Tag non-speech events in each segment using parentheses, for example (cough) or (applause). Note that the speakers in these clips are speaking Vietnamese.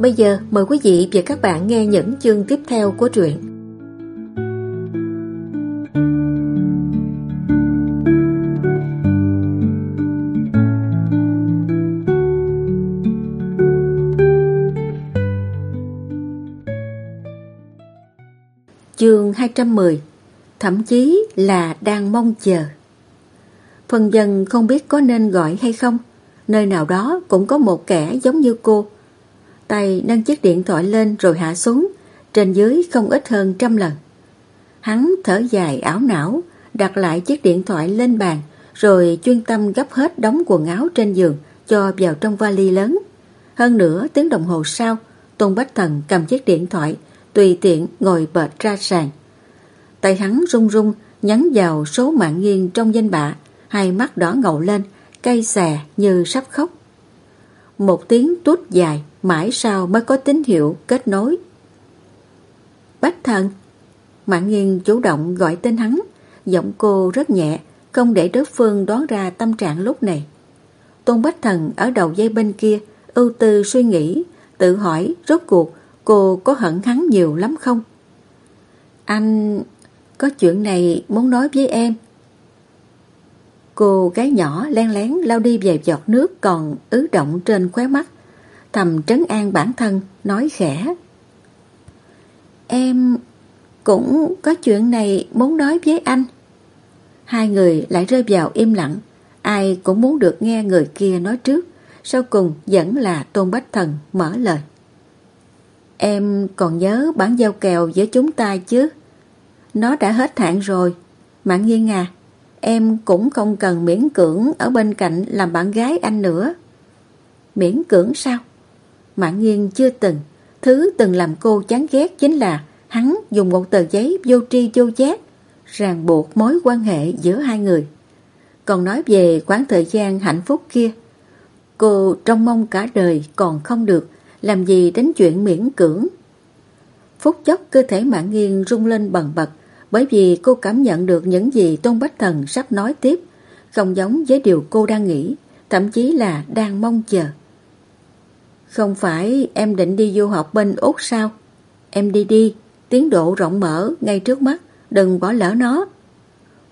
Bây giờ, mời quý vị và các bạn nghe những chương tiếp theo của truyện. Chương 210 Thậm chí là đang mong chờ Phần dân không biết có nên gọi hay không, Nơi nào đó cũng có một kẻ giống như cô tay nâng chiếc điện thoại lên rồi hạ xuống, trên dưới không ít hơn trăm lần. Hắn thở dài ảo não, đặt lại chiếc điện thoại lên bàn, rồi chuyên tâm gấp hết đống quần áo trên giường cho vào trong vali lớn. Hơn nữa, tiếng đồng hồ sau, Tôn Bách Thần cầm chiếc điện thoại, tùy tiện ngồi bệt ra sàn. Tay hắn run run, nhấn vào số mạng nghiêng trong danh bạ, hai mắt đỏ ngầu lên, cay xè như sắp khóc. Một tiếng tút dài, mãi sau mới có tín hiệu kết nối. Bách thần Mạng nghiên chủ động gọi tên hắn, giọng cô rất nhẹ, không để đối phương đoán ra tâm trạng lúc này. Tôn Bách Thần ở đầu dây bên kia, ưu tư suy nghĩ, tự hỏi rốt cuộc cô có hận hắn nhiều lắm không? Anh có chuyện này muốn nói với em. Cô gái nhỏ len lén lao đi về giọt nước còn ứ động trên khóe mắt, thầm trấn an bản thân, nói khẽ. Em cũng có chuyện này muốn nói với anh. Hai người lại rơi vào im lặng, ai cũng muốn được nghe người kia nói trước, sau cùng vẫn là Tôn Bách Thần mở lời. Em còn nhớ bản giao kèo giữa chúng ta chứ? Nó đã hết hạn rồi. Mạng nghiêng à, em cũng không cần miễn cưỡng ở bên cạnh làm bạn gái anh nữa. Miễn cưỡng sao? Mã Nghiên chưa từng. Thứ từng làm cô chán ghét chính là hắn dùng một tờ giấy vô tri vô giác ràng buộc mối quan hệ giữa hai người. Còn nói về quãng thời gian hạnh phúc kia, cô trong mong cả đời còn không được, làm gì đến chuyện miễn cưỡng. Phút chốc cơ thể mạng nghiêng rung lên bần bật, bởi vì cô cảm nhận được những gì Tôn Bách Thần sắp nói tiếp, không giống với điều cô đang nghĩ, thậm chí là đang mong chờ. Không phải em định đi du học bên Úc sao? Em đi đi, tiến độ rộng mở ngay trước mắt, đừng bỏ lỡ nó.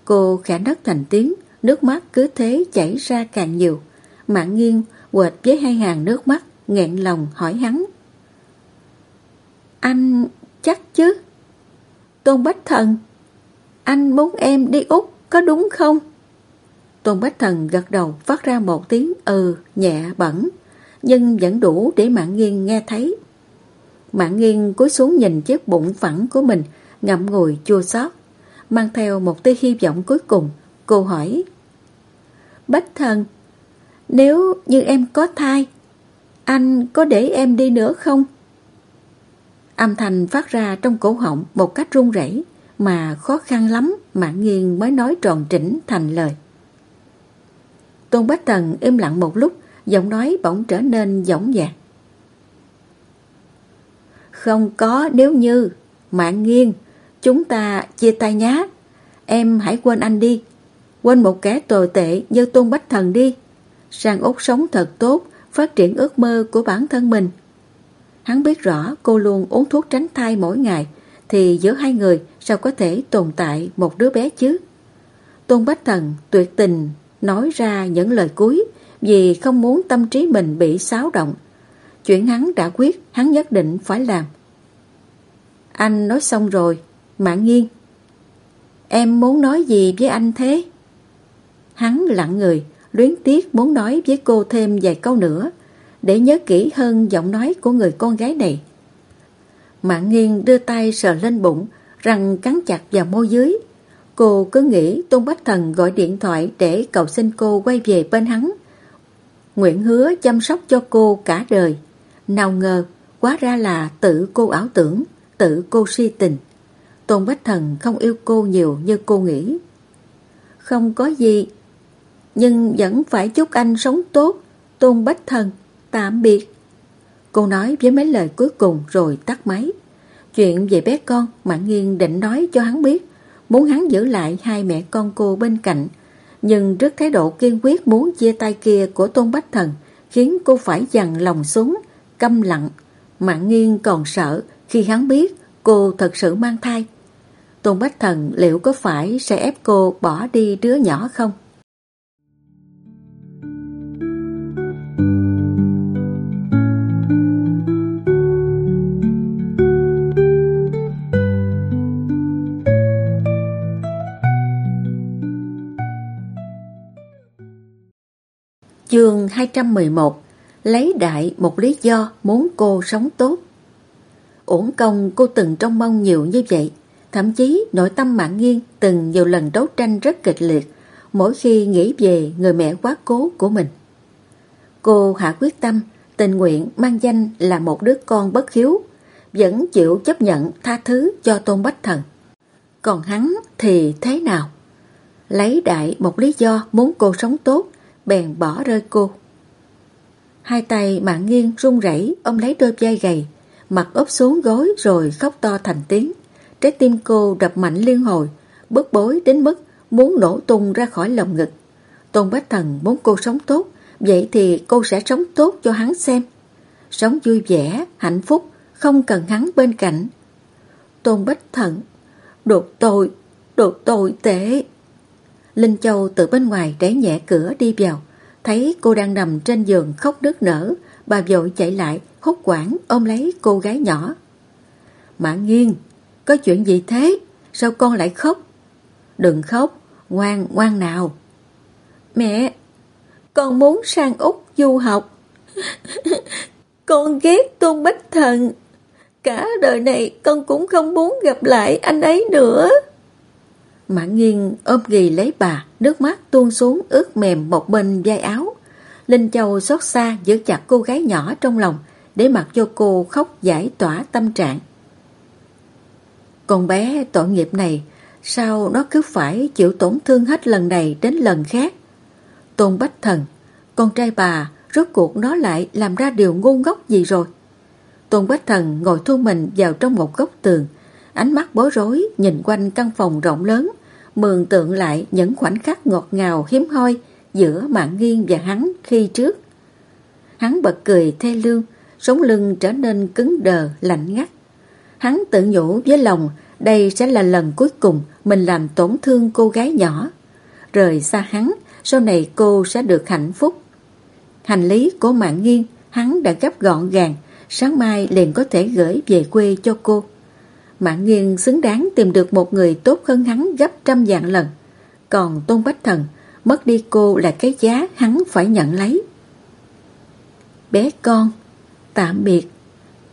Cô khẽ nấc thành tiếng, nước mắt cứ thế chảy ra càng nhiều. Mạng nghiêng quệt với hai hàng nước mắt, nghẹn lòng hỏi hắn. Anh chắc chứ? Tôn Bách Thần, anh muốn em đi Úc, có đúng không? Tôn Bách Thần gật đầu phát ra một tiếng ừ nhẹ bẩn nhưng vẫn đủ để Mạng Nghiên nghe thấy. Mạng Nghiên cúi xuống nhìn chiếc bụng phẳng của mình, ngậm ngùi chua xót, mang theo một tia hy vọng cuối cùng, cô hỏi. Bách thần, nếu như em có thai, anh có để em đi nữa không? Âm thanh phát ra trong cổ họng một cách run rẩy mà khó khăn lắm Mạng Nghiên mới nói tròn trĩnh thành lời. Tôn Bách Thần im lặng một lúc giọng nói bỗng trở nên dõng dạc. Không có nếu như, mạng nghiêng, chúng ta chia tay nhá. Em hãy quên anh đi, quên một kẻ tồi tệ như Tôn Bách Thần đi. Sang Úc sống thật tốt, phát triển ước mơ của bản thân mình. Hắn biết rõ cô luôn uống thuốc tránh thai mỗi ngày, thì giữa hai người sao có thể tồn tại một đứa bé chứ? Tôn Bách Thần tuyệt tình nói ra những lời cuối, vì không muốn tâm trí mình bị xáo động. Chuyện hắn đã quyết, hắn nhất định phải làm. Anh nói xong rồi, mạng nghiêng. Em muốn nói gì với anh thế? Hắn lặng người, luyến tiếc muốn nói với cô thêm vài câu nữa, để nhớ kỹ hơn giọng nói của người con gái này. Mạng nghiêng đưa tay sờ lên bụng, răng cắn chặt vào môi dưới. Cô cứ nghĩ Tôn Bách Thần gọi điện thoại để cầu xin cô quay về bên hắn, Nguyện hứa chăm sóc cho cô cả đời. Nào ngờ, quá ra là tự cô ảo tưởng. tự cô si tình. Tôn Bách Thần không yêu cô nhiều như cô nghĩ. Không có gì, nhưng vẫn phải chúc anh sống tốt. Tôn Bách Thần, tạm biệt. Cô nói với mấy lời cuối cùng rồi tắt máy. Chuyện về bé con, Mạng Nghiên định nói cho hắn biết, muốn hắn giữ lại hai mẹ con cô bên cạnh. Nhưng trước thái độ kiên quyết muốn chia tay kia của Tôn Bách Thần, khiến cô phải dằn lòng xuống, câm lặng. Mạng nghiêng còn sợ khi hắn biết cô thật sự mang thai. Tôn Bách Thần liệu có phải sẽ ép cô bỏ đi đứa nhỏ không? Chương 211 Lấy đại một lý do muốn cô sống tốt Uổng công cô từng trông mong nhiều như vậy Thậm chí nội tâm mạng nghiêng từng nhiều lần đấu tranh rất kịch liệt mỗi khi nghĩ về người mẹ quá cố của mình. Cô hạ quyết tâm, tình nguyện mang danh là một đứa con bất hiếu, vẫn chịu chấp nhận tha thứ cho Tôn Bách Thần. Còn hắn thì thế nào? Lấy đại một lý do muốn cô sống tốt, bèn bỏ rơi cô. Hai tay mạng nghiêng run rẩy ôm lấy đôi vai gầy, mặt úp xuống gối rồi khóc to thành tiếng. Trái tim cô đập mạnh liên hồi, bức bối đến mức muốn nổ tung ra khỏi lồng ngực. Tôn Bách Thần muốn cô sống tốt, vậy thì cô sẽ sống tốt cho hắn xem. Sống vui vẻ, hạnh phúc, không cần hắn bên cạnh. Tôn Bách Thần, đột tội, đột tội tệ. Linh Châu từ bên ngoài đẩy nhẹ cửa đi vào, thấy cô đang nằm trên giường khóc nức nở, bà vội chạy lại, hốt quảng ôm lấy cô gái nhỏ. Mã Nghiên, có chuyện gì thế? Sao con lại khóc? Đừng khóc, ngoan, ngoan nào. Mẹ, con muốn sang Úc du học. (laughs) con ghét Tôn Bách Thần. Cả đời này con cũng không muốn gặp lại anh ấy nữa mã nghiêng ôm ghì lấy bà, nước mắt tuôn xuống ướt mềm một bên vai áo. Linh Châu xót xa giữ chặt cô gái nhỏ trong lòng để mặc cho cô khóc giải tỏa tâm trạng. Con bé tội nghiệp này, sao nó cứ phải chịu tổn thương hết lần này đến lần khác? Tôn Bách Thần, con trai bà, rốt cuộc nó lại làm ra điều ngu ngốc gì rồi? Tôn Bách Thần ngồi thu mình vào trong một góc tường, ánh mắt bối rối nhìn quanh căn phòng rộng lớn, mường tượng lại những khoảnh khắc ngọt ngào hiếm hoi giữa mạng nghiêng và hắn khi trước. Hắn bật cười thê lương, sống lưng trở nên cứng đờ, lạnh ngắt. Hắn tự nhủ với lòng đây sẽ là lần cuối cùng mình làm tổn thương cô gái nhỏ. Rời xa hắn, sau này cô sẽ được hạnh phúc. Hành lý của mạng nghiêng, hắn đã gấp gọn gàng, sáng mai liền có thể gửi về quê cho cô. Mạng Nghiên xứng đáng tìm được một người tốt hơn hắn gấp trăm vạn lần. Còn Tôn Bách Thần, mất đi cô là cái giá hắn phải nhận lấy. Bé con, tạm biệt,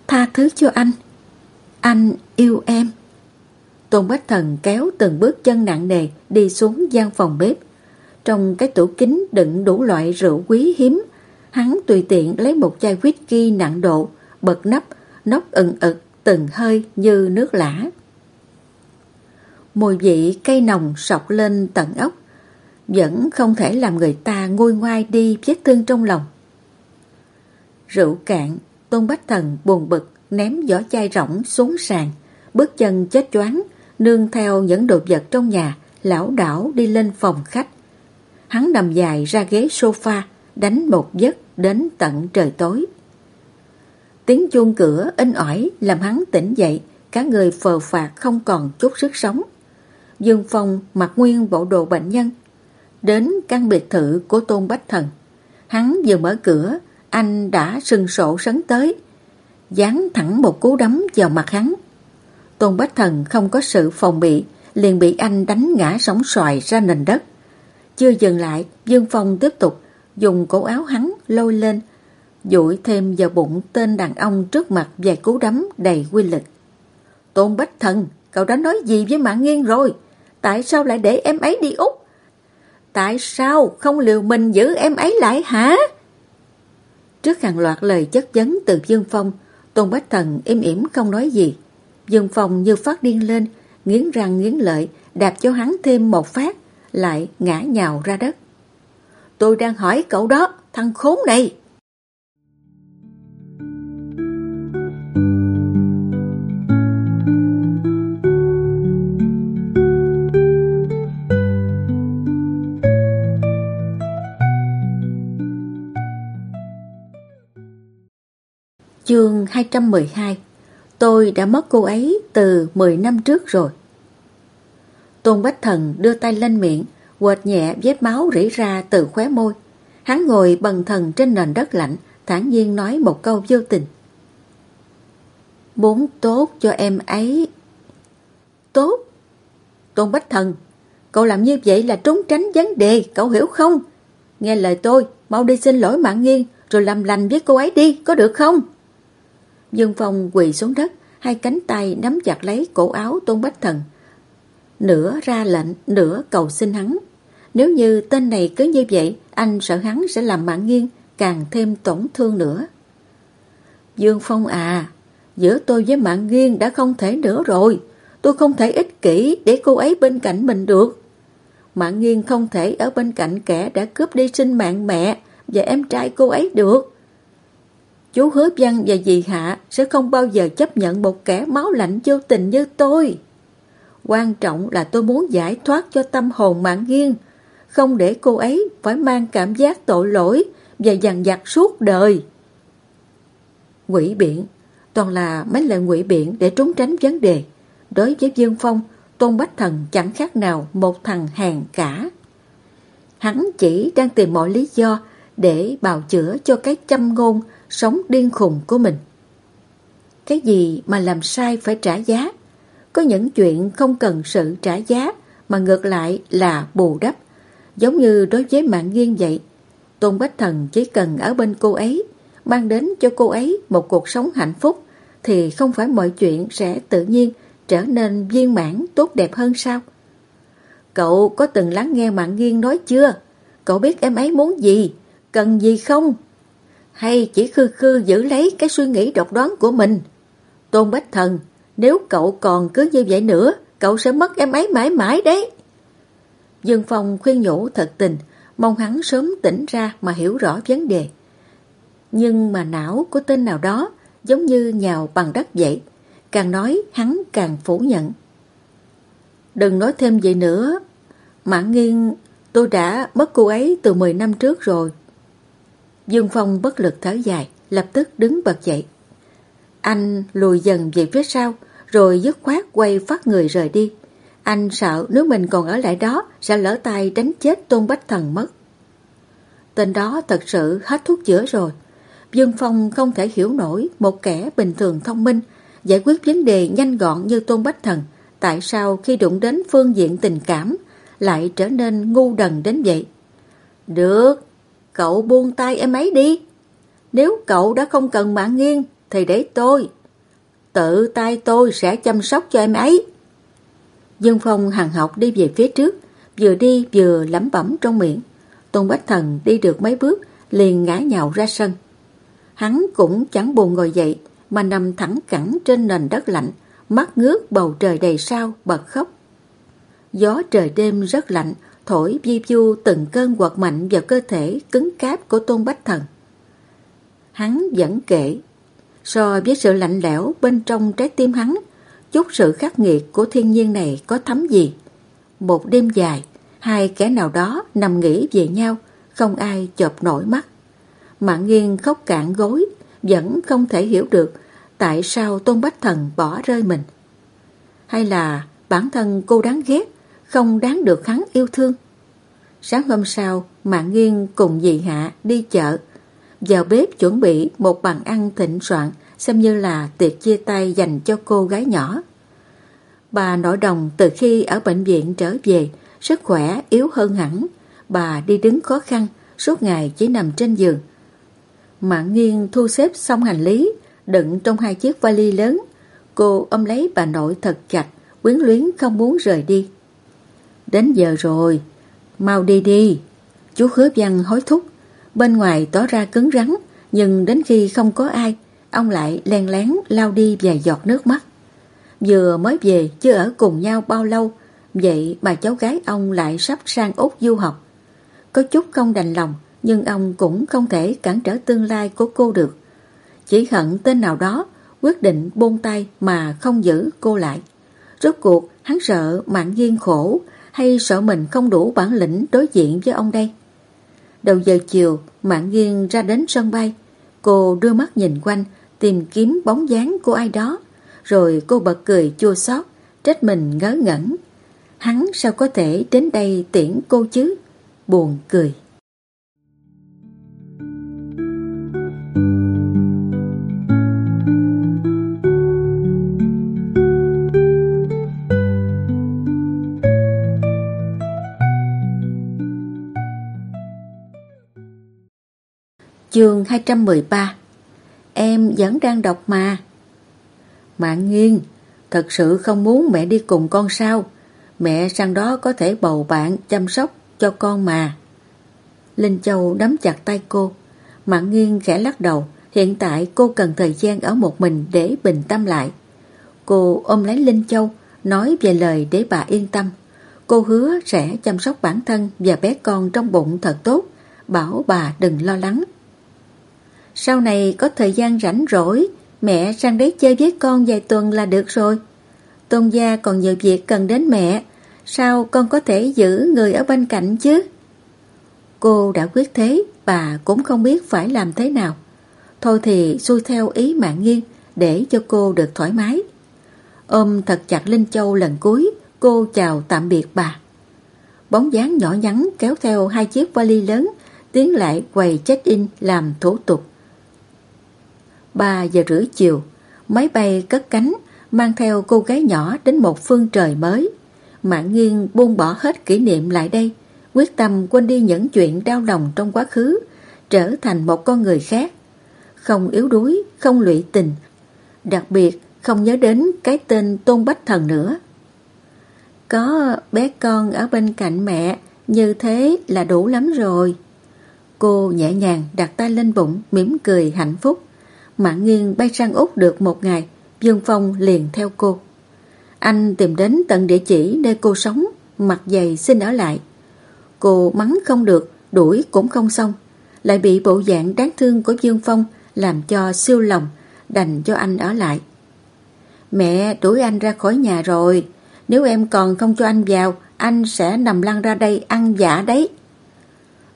tha thứ cho anh. Anh yêu em. Tôn Bách Thần kéo từng bước chân nặng nề đi xuống gian phòng bếp. Trong cái tủ kính đựng đủ loại rượu quý hiếm, hắn tùy tiện lấy một chai whisky nặng độ, bật nắp, nóc ẩn ực từng hơi như nước lã. Mùi vị cây nồng sọc lên tận ốc, vẫn không thể làm người ta ngôi ngoai đi vết thương trong lòng. Rượu cạn, Tôn Bách Thần buồn bực ném vỏ chai rỗng xuống sàn, bước chân chết choáng, nương theo những đồ vật trong nhà, lão đảo đi lên phòng khách. Hắn nằm dài ra ghế sofa, đánh một giấc đến tận trời tối. Tiếng chuông cửa in ỏi làm hắn tỉnh dậy, cả người phờ phạt không còn chút sức sống. Dương Phong mặc nguyên bộ đồ bệnh nhân, đến căn biệt thự của Tôn Bách Thần. Hắn vừa mở cửa, anh đã sừng sổ sấn tới, dán thẳng một cú đấm vào mặt hắn. Tôn Bách Thần không có sự phòng bị, liền bị anh đánh ngã sóng xoài ra nền đất. Chưa dừng lại, Dương Phong tiếp tục dùng cổ áo hắn lôi lên, dụi thêm vào bụng tên đàn ông trước mặt vài cú đấm đầy quy lực. Tôn Bách Thần, cậu đã nói gì với Mạng Nghiên rồi? Tại sao lại để em ấy đi Úc? Tại sao không liều mình giữ em ấy lại hả? Trước hàng loạt lời chất vấn từ Dương Phong, Tôn Bách Thần im ỉm không nói gì. Dương Phong như phát điên lên, nghiến răng nghiến lợi, đạp cho hắn thêm một phát, lại ngã nhào ra đất. Tôi đang hỏi cậu đó, thằng khốn này. Chương 212 Tôi đã mất cô ấy từ 10 năm trước rồi. Tôn Bách Thần đưa tay lên miệng, quệt nhẹ vết máu rỉ ra từ khóe môi. Hắn ngồi bần thần trên nền đất lạnh, thản nhiên nói một câu vô tình. Muốn tốt cho em ấy. Tốt? Tôn Bách Thần, cậu làm như vậy là trốn tránh vấn đề, cậu hiểu không? Nghe lời tôi, mau đi xin lỗi mạng nghiêng, rồi làm lành với cô ấy đi, có được không? Dương Phong quỳ xuống đất, hai cánh tay nắm chặt lấy cổ áo Tôn Bách Thần. Nửa ra lệnh, nửa cầu xin hắn. Nếu như tên này cứ như vậy, anh sợ hắn sẽ làm mạng nghiêng, càng thêm tổn thương nữa. Dương Phong à, giữa tôi với mạng nghiêng đã không thể nữa rồi. Tôi không thể ích kỷ để cô ấy bên cạnh mình được. Mạng nghiêng không thể ở bên cạnh kẻ đã cướp đi sinh mạng mẹ và em trai cô ấy được. Chú hứa văn và dì Hạ sẽ không bao giờ chấp nhận một kẻ máu lạnh vô tình như tôi. Quan trọng là tôi muốn giải thoát cho tâm hồn mạng nghiêng, không để cô ấy phải mang cảm giác tội lỗi và dằn vặt suốt đời. Quỷ biển, toàn là mấy lời quỷ biển để trốn tránh vấn đề. Đối với Dương Phong, Tôn Bách Thần chẳng khác nào một thằng hàng cả. Hắn chỉ đang tìm mọi lý do để bào chữa cho cái châm ngôn sống điên khùng của mình. Cái gì mà làm sai phải trả giá? Có những chuyện không cần sự trả giá mà ngược lại là bù đắp. Giống như đối với mạng nghiêng vậy. Tôn Bách Thần chỉ cần ở bên cô ấy, mang đến cho cô ấy một cuộc sống hạnh phúc thì không phải mọi chuyện sẽ tự nhiên trở nên viên mãn tốt đẹp hơn sao? Cậu có từng lắng nghe mạng nghiêng nói chưa? Cậu biết em ấy muốn gì? Cần gì không? Hay chỉ khư khư giữ lấy cái suy nghĩ độc đoán của mình. Tôn Bách Thần, nếu cậu còn cứ như vậy nữa, cậu sẽ mất em ấy mãi mãi đấy. Dương Phong khuyên nhủ thật tình, mong hắn sớm tỉnh ra mà hiểu rõ vấn đề. Nhưng mà não của tên nào đó giống như nhào bằng đất vậy, càng nói hắn càng phủ nhận. Đừng nói thêm vậy nữa, Mạng nghiêng tôi đã mất cô ấy từ 10 năm trước rồi. Dương Phong bất lực thở dài, lập tức đứng bật dậy. Anh lùi dần về phía sau, rồi dứt khoát quay phát người rời đi. Anh sợ nếu mình còn ở lại đó sẽ lỡ tay đánh chết Tôn Bách Thần mất. Tên đó thật sự hết thuốc chữa rồi. Dương Phong không thể hiểu nổi một kẻ bình thường thông minh, giải quyết vấn đề nhanh gọn như Tôn Bách Thần, tại sao khi đụng đến phương diện tình cảm lại trở nên ngu đần đến vậy. Được, Cậu buông tay em ấy đi. Nếu cậu đã không cần mạng nghiêng, thì để tôi. Tự tay tôi sẽ chăm sóc cho em ấy. Dương Phong hằng học đi về phía trước, vừa đi vừa lẩm bẩm trong miệng. Tôn Bách Thần đi được mấy bước, liền ngã nhào ra sân. Hắn cũng chẳng buồn ngồi dậy, mà nằm thẳng cẳng trên nền đất lạnh, mắt ngước bầu trời đầy sao, bật khóc. Gió trời đêm rất lạnh, thổi vi vu từng cơn quật mạnh vào cơ thể cứng cáp của Tôn Bách Thần. Hắn vẫn kể, so với sự lạnh lẽo bên trong trái tim hắn, chút sự khắc nghiệt của thiên nhiên này có thấm gì. Một đêm dài, hai kẻ nào đó nằm nghỉ về nhau, không ai chợp nổi mắt. Mạng nghiêng khóc cạn gối, vẫn không thể hiểu được tại sao Tôn Bách Thần bỏ rơi mình. Hay là bản thân cô đáng ghét không đáng được hắn yêu thương. Sáng hôm sau, Mạng Nghiên cùng dì Hạ đi chợ, vào bếp chuẩn bị một bàn ăn thịnh soạn, xem như là tiệc chia tay dành cho cô gái nhỏ. Bà nội đồng từ khi ở bệnh viện trở về, sức khỏe yếu hơn hẳn, bà đi đứng khó khăn, suốt ngày chỉ nằm trên giường. Mạng nghiêng thu xếp xong hành lý, đựng trong hai chiếc vali lớn. Cô ôm lấy bà nội thật chặt, quyến luyến không muốn rời đi. Đến giờ rồi, mau đi đi. Chú khớp văn hối thúc, bên ngoài tỏ ra cứng rắn, nhưng đến khi không có ai, ông lại len lén lao đi vài giọt nước mắt. Vừa mới về chưa ở cùng nhau bao lâu Vậy mà cháu gái ông lại sắp sang Úc du học. Có chút không đành lòng Nhưng ông cũng không thể cản trở tương lai của cô được. Chỉ hận tên nào đó Quyết định buông tay mà không giữ cô lại. Rốt cuộc hắn sợ mạng duyên khổ hay sợ mình không đủ bản lĩnh đối diện với ông đây? Đầu giờ chiều Mạng nghiêng ra đến sân bay. Cô đưa mắt nhìn quanh, Tìm kiếm bóng dáng của ai đó. Rồi cô bật cười chua xót, Trách mình ngớ ngẩn. Hắn sao có thể đến đây tiễn cô chứ? Buồn cười. Chương 213 Em vẫn đang đọc mà. Mạng nghiêng Thật sự không muốn mẹ đi cùng con sao? Mẹ sang đó có thể bầu bạn, chăm sóc cho con mà. Linh Châu đấm chặt tay cô. Mạng nghiêng khẽ lắc đầu. Hiện tại cô cần thời gian ở một mình để bình tâm lại. Cô ôm lấy Linh Châu, Nói về lời để bà yên tâm. Cô hứa sẽ chăm sóc bản thân và bé con trong bụng thật tốt. Bảo bà đừng lo lắng sau này có thời gian rảnh rỗi, mẹ sang đấy chơi với con vài tuần là được rồi. Tôn gia còn nhiều việc cần đến mẹ, sao con có thể giữ người ở bên cạnh chứ? Cô đã quyết thế, bà cũng không biết phải làm thế nào. Thôi thì xuôi theo ý mạng nghiêng để cho cô được thoải mái. Ôm thật chặt Linh Châu lần cuối, cô chào tạm biệt bà. Bóng dáng nhỏ nhắn kéo theo hai chiếc vali lớn, tiến lại quầy check-in làm thủ tục. 3 giờ rưỡi chiều, máy bay cất cánh, mang theo cô gái nhỏ đến một phương trời mới. Mạng nghiêng buông bỏ hết kỷ niệm lại đây, quyết tâm quên đi những chuyện đau lòng trong quá khứ, trở thành một con người khác. Không yếu đuối, không lụy tình, đặc biệt không nhớ đến cái tên Tôn Bách Thần nữa. Có bé con ở bên cạnh mẹ, như thế là đủ lắm rồi. Cô nhẹ nhàng đặt tay lên bụng, mỉm cười hạnh phúc. Mạng nghiêng bay sang Úc được một ngày, Dương Phong liền theo cô. Anh tìm đến tận địa chỉ nơi cô sống, mặt dày xin ở lại. Cô mắng không được, đuổi cũng không xong, lại bị bộ dạng đáng thương của Dương Phong làm cho siêu lòng, đành cho anh ở lại. Mẹ đuổi anh ra khỏi nhà rồi, nếu em còn không cho anh vào, anh sẽ nằm lăn ra đây ăn giả đấy.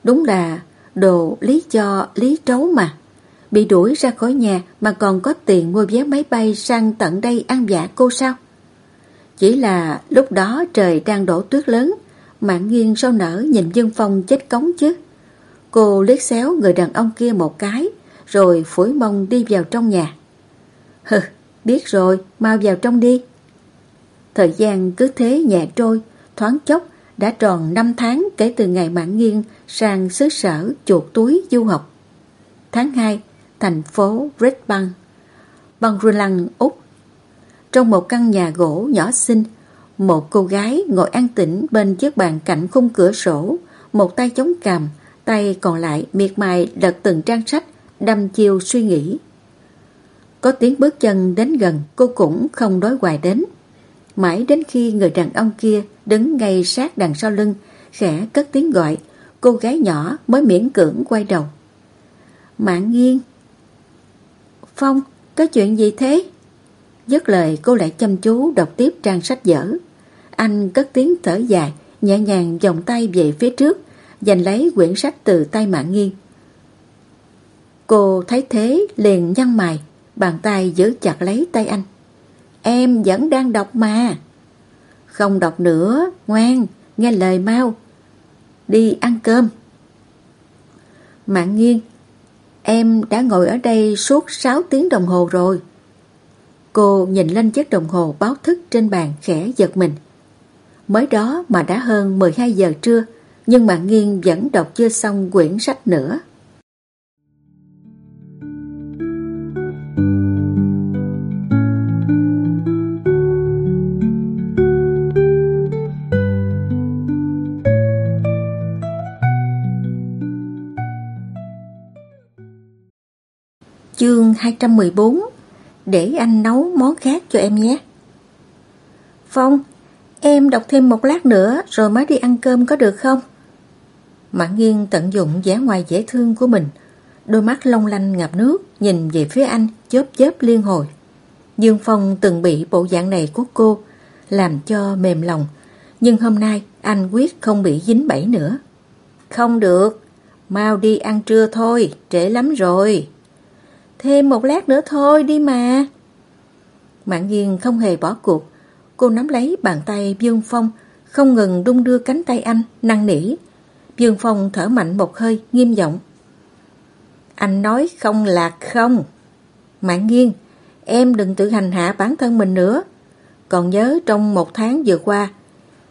Đúng là đồ lý cho lý trấu mà bị đuổi ra khỏi nhà mà còn có tiền mua vé máy bay sang tận đây ăn dạ cô sao? Chỉ là lúc đó trời đang đổ tuyết lớn, mạng nghiêng sau nở nhìn Dương Phong chết cống chứ. Cô liếc xéo người đàn ông kia một cái, rồi phủi mông đi vào trong nhà. Hừ, biết rồi, mau vào trong đi. Thời gian cứ thế nhẹ trôi, thoáng chốc đã tròn 5 tháng kể từ ngày mạng nghiêng sang xứ sở chuột túi du học. Tháng 2, thành phố Redbang, bang Rulang, Úc. Trong một căn nhà gỗ nhỏ xinh, một cô gái ngồi an tĩnh bên chiếc bàn cạnh khung cửa sổ, một tay chống cằm, tay còn lại miệt mài lật từng trang sách, đâm chiêu suy nghĩ. Có tiếng bước chân đến gần, cô cũng không đối hoài đến. Mãi đến khi người đàn ông kia đứng ngay sát đằng sau lưng, khẽ cất tiếng gọi, cô gái nhỏ mới miễn cưỡng quay đầu. Mạng nghiêng, Phong, có chuyện gì thế? Dứt lời cô lại chăm chú đọc tiếp trang sách dở. Anh cất tiếng thở dài, nhẹ nhàng vòng tay về phía trước, giành lấy quyển sách từ tay mạng nghiêng. Cô thấy thế liền nhăn mày, bàn tay giữ chặt lấy tay anh. Em vẫn đang đọc mà. Không đọc nữa, ngoan, nghe lời mau. Đi ăn cơm. Mạng nghiêng Em đã ngồi ở đây suốt 6 tiếng đồng hồ rồi. Cô nhìn lên chiếc đồng hồ báo thức trên bàn khẽ giật mình. Mới đó mà đã hơn 12 giờ trưa, nhưng mà Nghiên vẫn đọc chưa xong quyển sách nữa. Chương 214 Để anh nấu món khác cho em nhé Phong, em đọc thêm một lát nữa rồi mới đi ăn cơm có được không? Mã nghiêng tận dụng vẻ ngoài dễ thương của mình. Đôi mắt long lanh ngập nước nhìn về phía anh chớp chớp liên hồi. Dương Phong từng bị bộ dạng này của cô làm cho mềm lòng. Nhưng hôm nay anh quyết không bị dính bẫy nữa. Không được, mau đi ăn trưa thôi, trễ lắm rồi. Thêm một lát nữa thôi đi mà. Mạng nghiêng không hề bỏ cuộc. Cô nắm lấy bàn tay Dương Phong, không ngừng đung đưa cánh tay anh, năn nỉ. Dương Phong thở mạnh một hơi, nghiêm giọng. Anh nói không là không. Mạng nghiêng, em đừng tự hành hạ bản thân mình nữa. Còn nhớ trong một tháng vừa qua,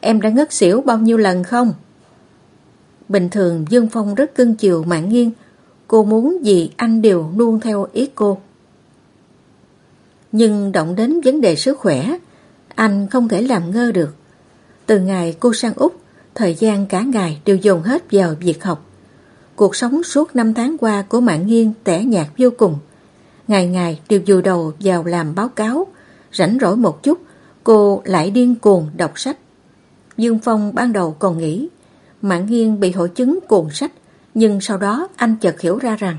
em đã ngất xỉu bao nhiêu lần không? Bình thường Dương Phong rất cưng chiều Mạng nghiêng, cô muốn gì anh đều luôn theo ý cô. Nhưng động đến vấn đề sức khỏe, anh không thể làm ngơ được. Từ ngày cô sang Úc, thời gian cả ngày đều dồn hết vào việc học. Cuộc sống suốt năm tháng qua của Mạng Nghiên tẻ nhạt vô cùng. Ngày ngày đều dù đầu vào làm báo cáo, rảnh rỗi một chút, cô lại điên cuồng đọc sách. Dương Phong ban đầu còn nghĩ Mạng Nghiên bị hội chứng cuồng sách, nhưng sau đó anh chợt hiểu ra rằng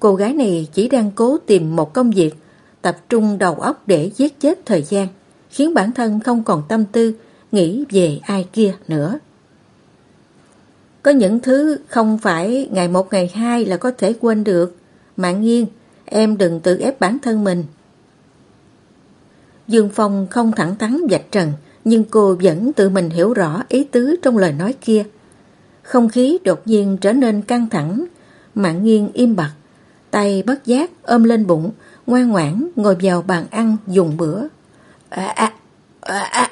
cô gái này chỉ đang cố tìm một công việc, tập trung đầu óc để giết chết thời gian, khiến bản thân không còn tâm tư nghĩ về ai kia nữa. Có những thứ không phải ngày một ngày hai là có thể quên được. Mạng nghiêng, em đừng tự ép bản thân mình. Dương Phong không thẳng thắn vạch trần, nhưng cô vẫn tự mình hiểu rõ ý tứ trong lời nói kia. Không khí đột nhiên trở nên căng thẳng, mạng nghiêng im bặt, tay bất giác ôm lên bụng, ngoan ngoãn ngồi vào bàn ăn dùng bữa. À, à, à, à.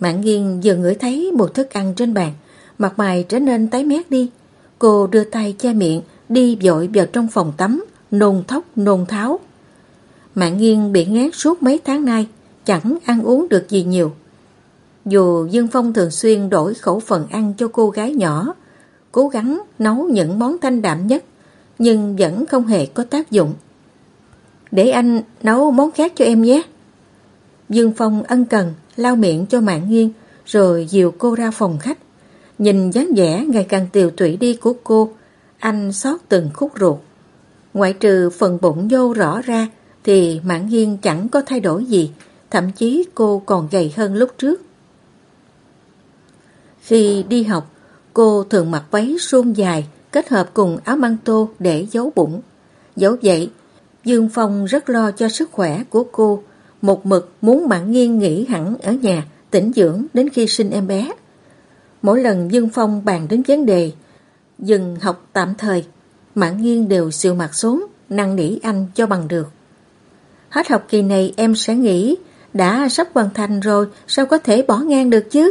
Mạng nghiêng vừa ngửi thấy một thức ăn trên bàn, mặt mày trở nên tái mét đi. Cô đưa tay che miệng, đi vội vào trong phòng tắm, nôn thốc nôn tháo. Mạng nghiêng bị ngán suốt mấy tháng nay, chẳng ăn uống được gì nhiều. Dù Dương Phong thường xuyên đổi khẩu phần ăn cho cô gái nhỏ, cố gắng nấu những món thanh đạm nhất, nhưng vẫn không hề có tác dụng. Để anh nấu món khác cho em nhé. Dương Phong ân cần, lau miệng cho mạng nghiêng, rồi dìu cô ra phòng khách. Nhìn dáng vẻ ngày càng tiều tụy đi của cô, anh xót từng khúc ruột. Ngoại trừ phần bụng vô rõ ra, thì mạng nghiêng chẳng có thay đổi gì, thậm chí cô còn gầy hơn lúc trước. Khi đi học, cô thường mặc váy suôn dài kết hợp cùng áo măng tô để giấu bụng. Dẫu vậy, Dương Phong rất lo cho sức khỏe của cô, một mực muốn Mạng Nghiên nghỉ hẳn ở nhà, tĩnh dưỡng đến khi sinh em bé. Mỗi lần Dương Phong bàn đến vấn đề, dừng học tạm thời, Mạng Nghiên đều siêu mặt xuống, năn nỉ anh cho bằng được. Hết học kỳ này em sẽ nghỉ, đã sắp hoàn thành rồi, sao có thể bỏ ngang được chứ?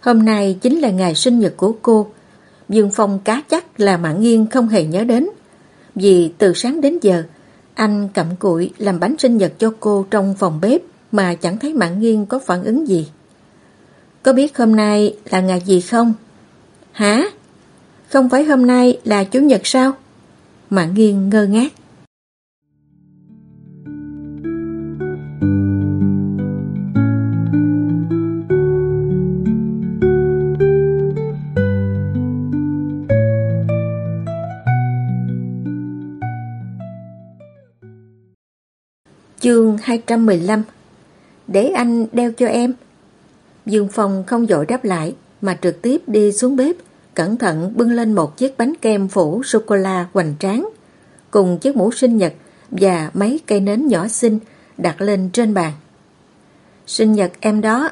Hôm nay chính là ngày sinh nhật của cô. Dương Phong cá chắc là Mạng Nghiên không hề nhớ đến. Vì từ sáng đến giờ, anh cặm cụi làm bánh sinh nhật cho cô trong phòng bếp mà chẳng thấy Mạng Nghiên có phản ứng gì. Có biết hôm nay là ngày gì không? Hả? Không phải hôm nay là Chủ nhật sao? Mạng Nghiên ngơ ngác. Chương 215 Để anh đeo cho em Dương Phong không dội đáp lại, mà trực tiếp đi xuống bếp, cẩn thận bưng lên một chiếc bánh kem phủ sô-cô-la hoành tráng, cùng chiếc mũ sinh nhật và mấy cây nến nhỏ xinh đặt lên trên bàn. Sinh nhật em đó.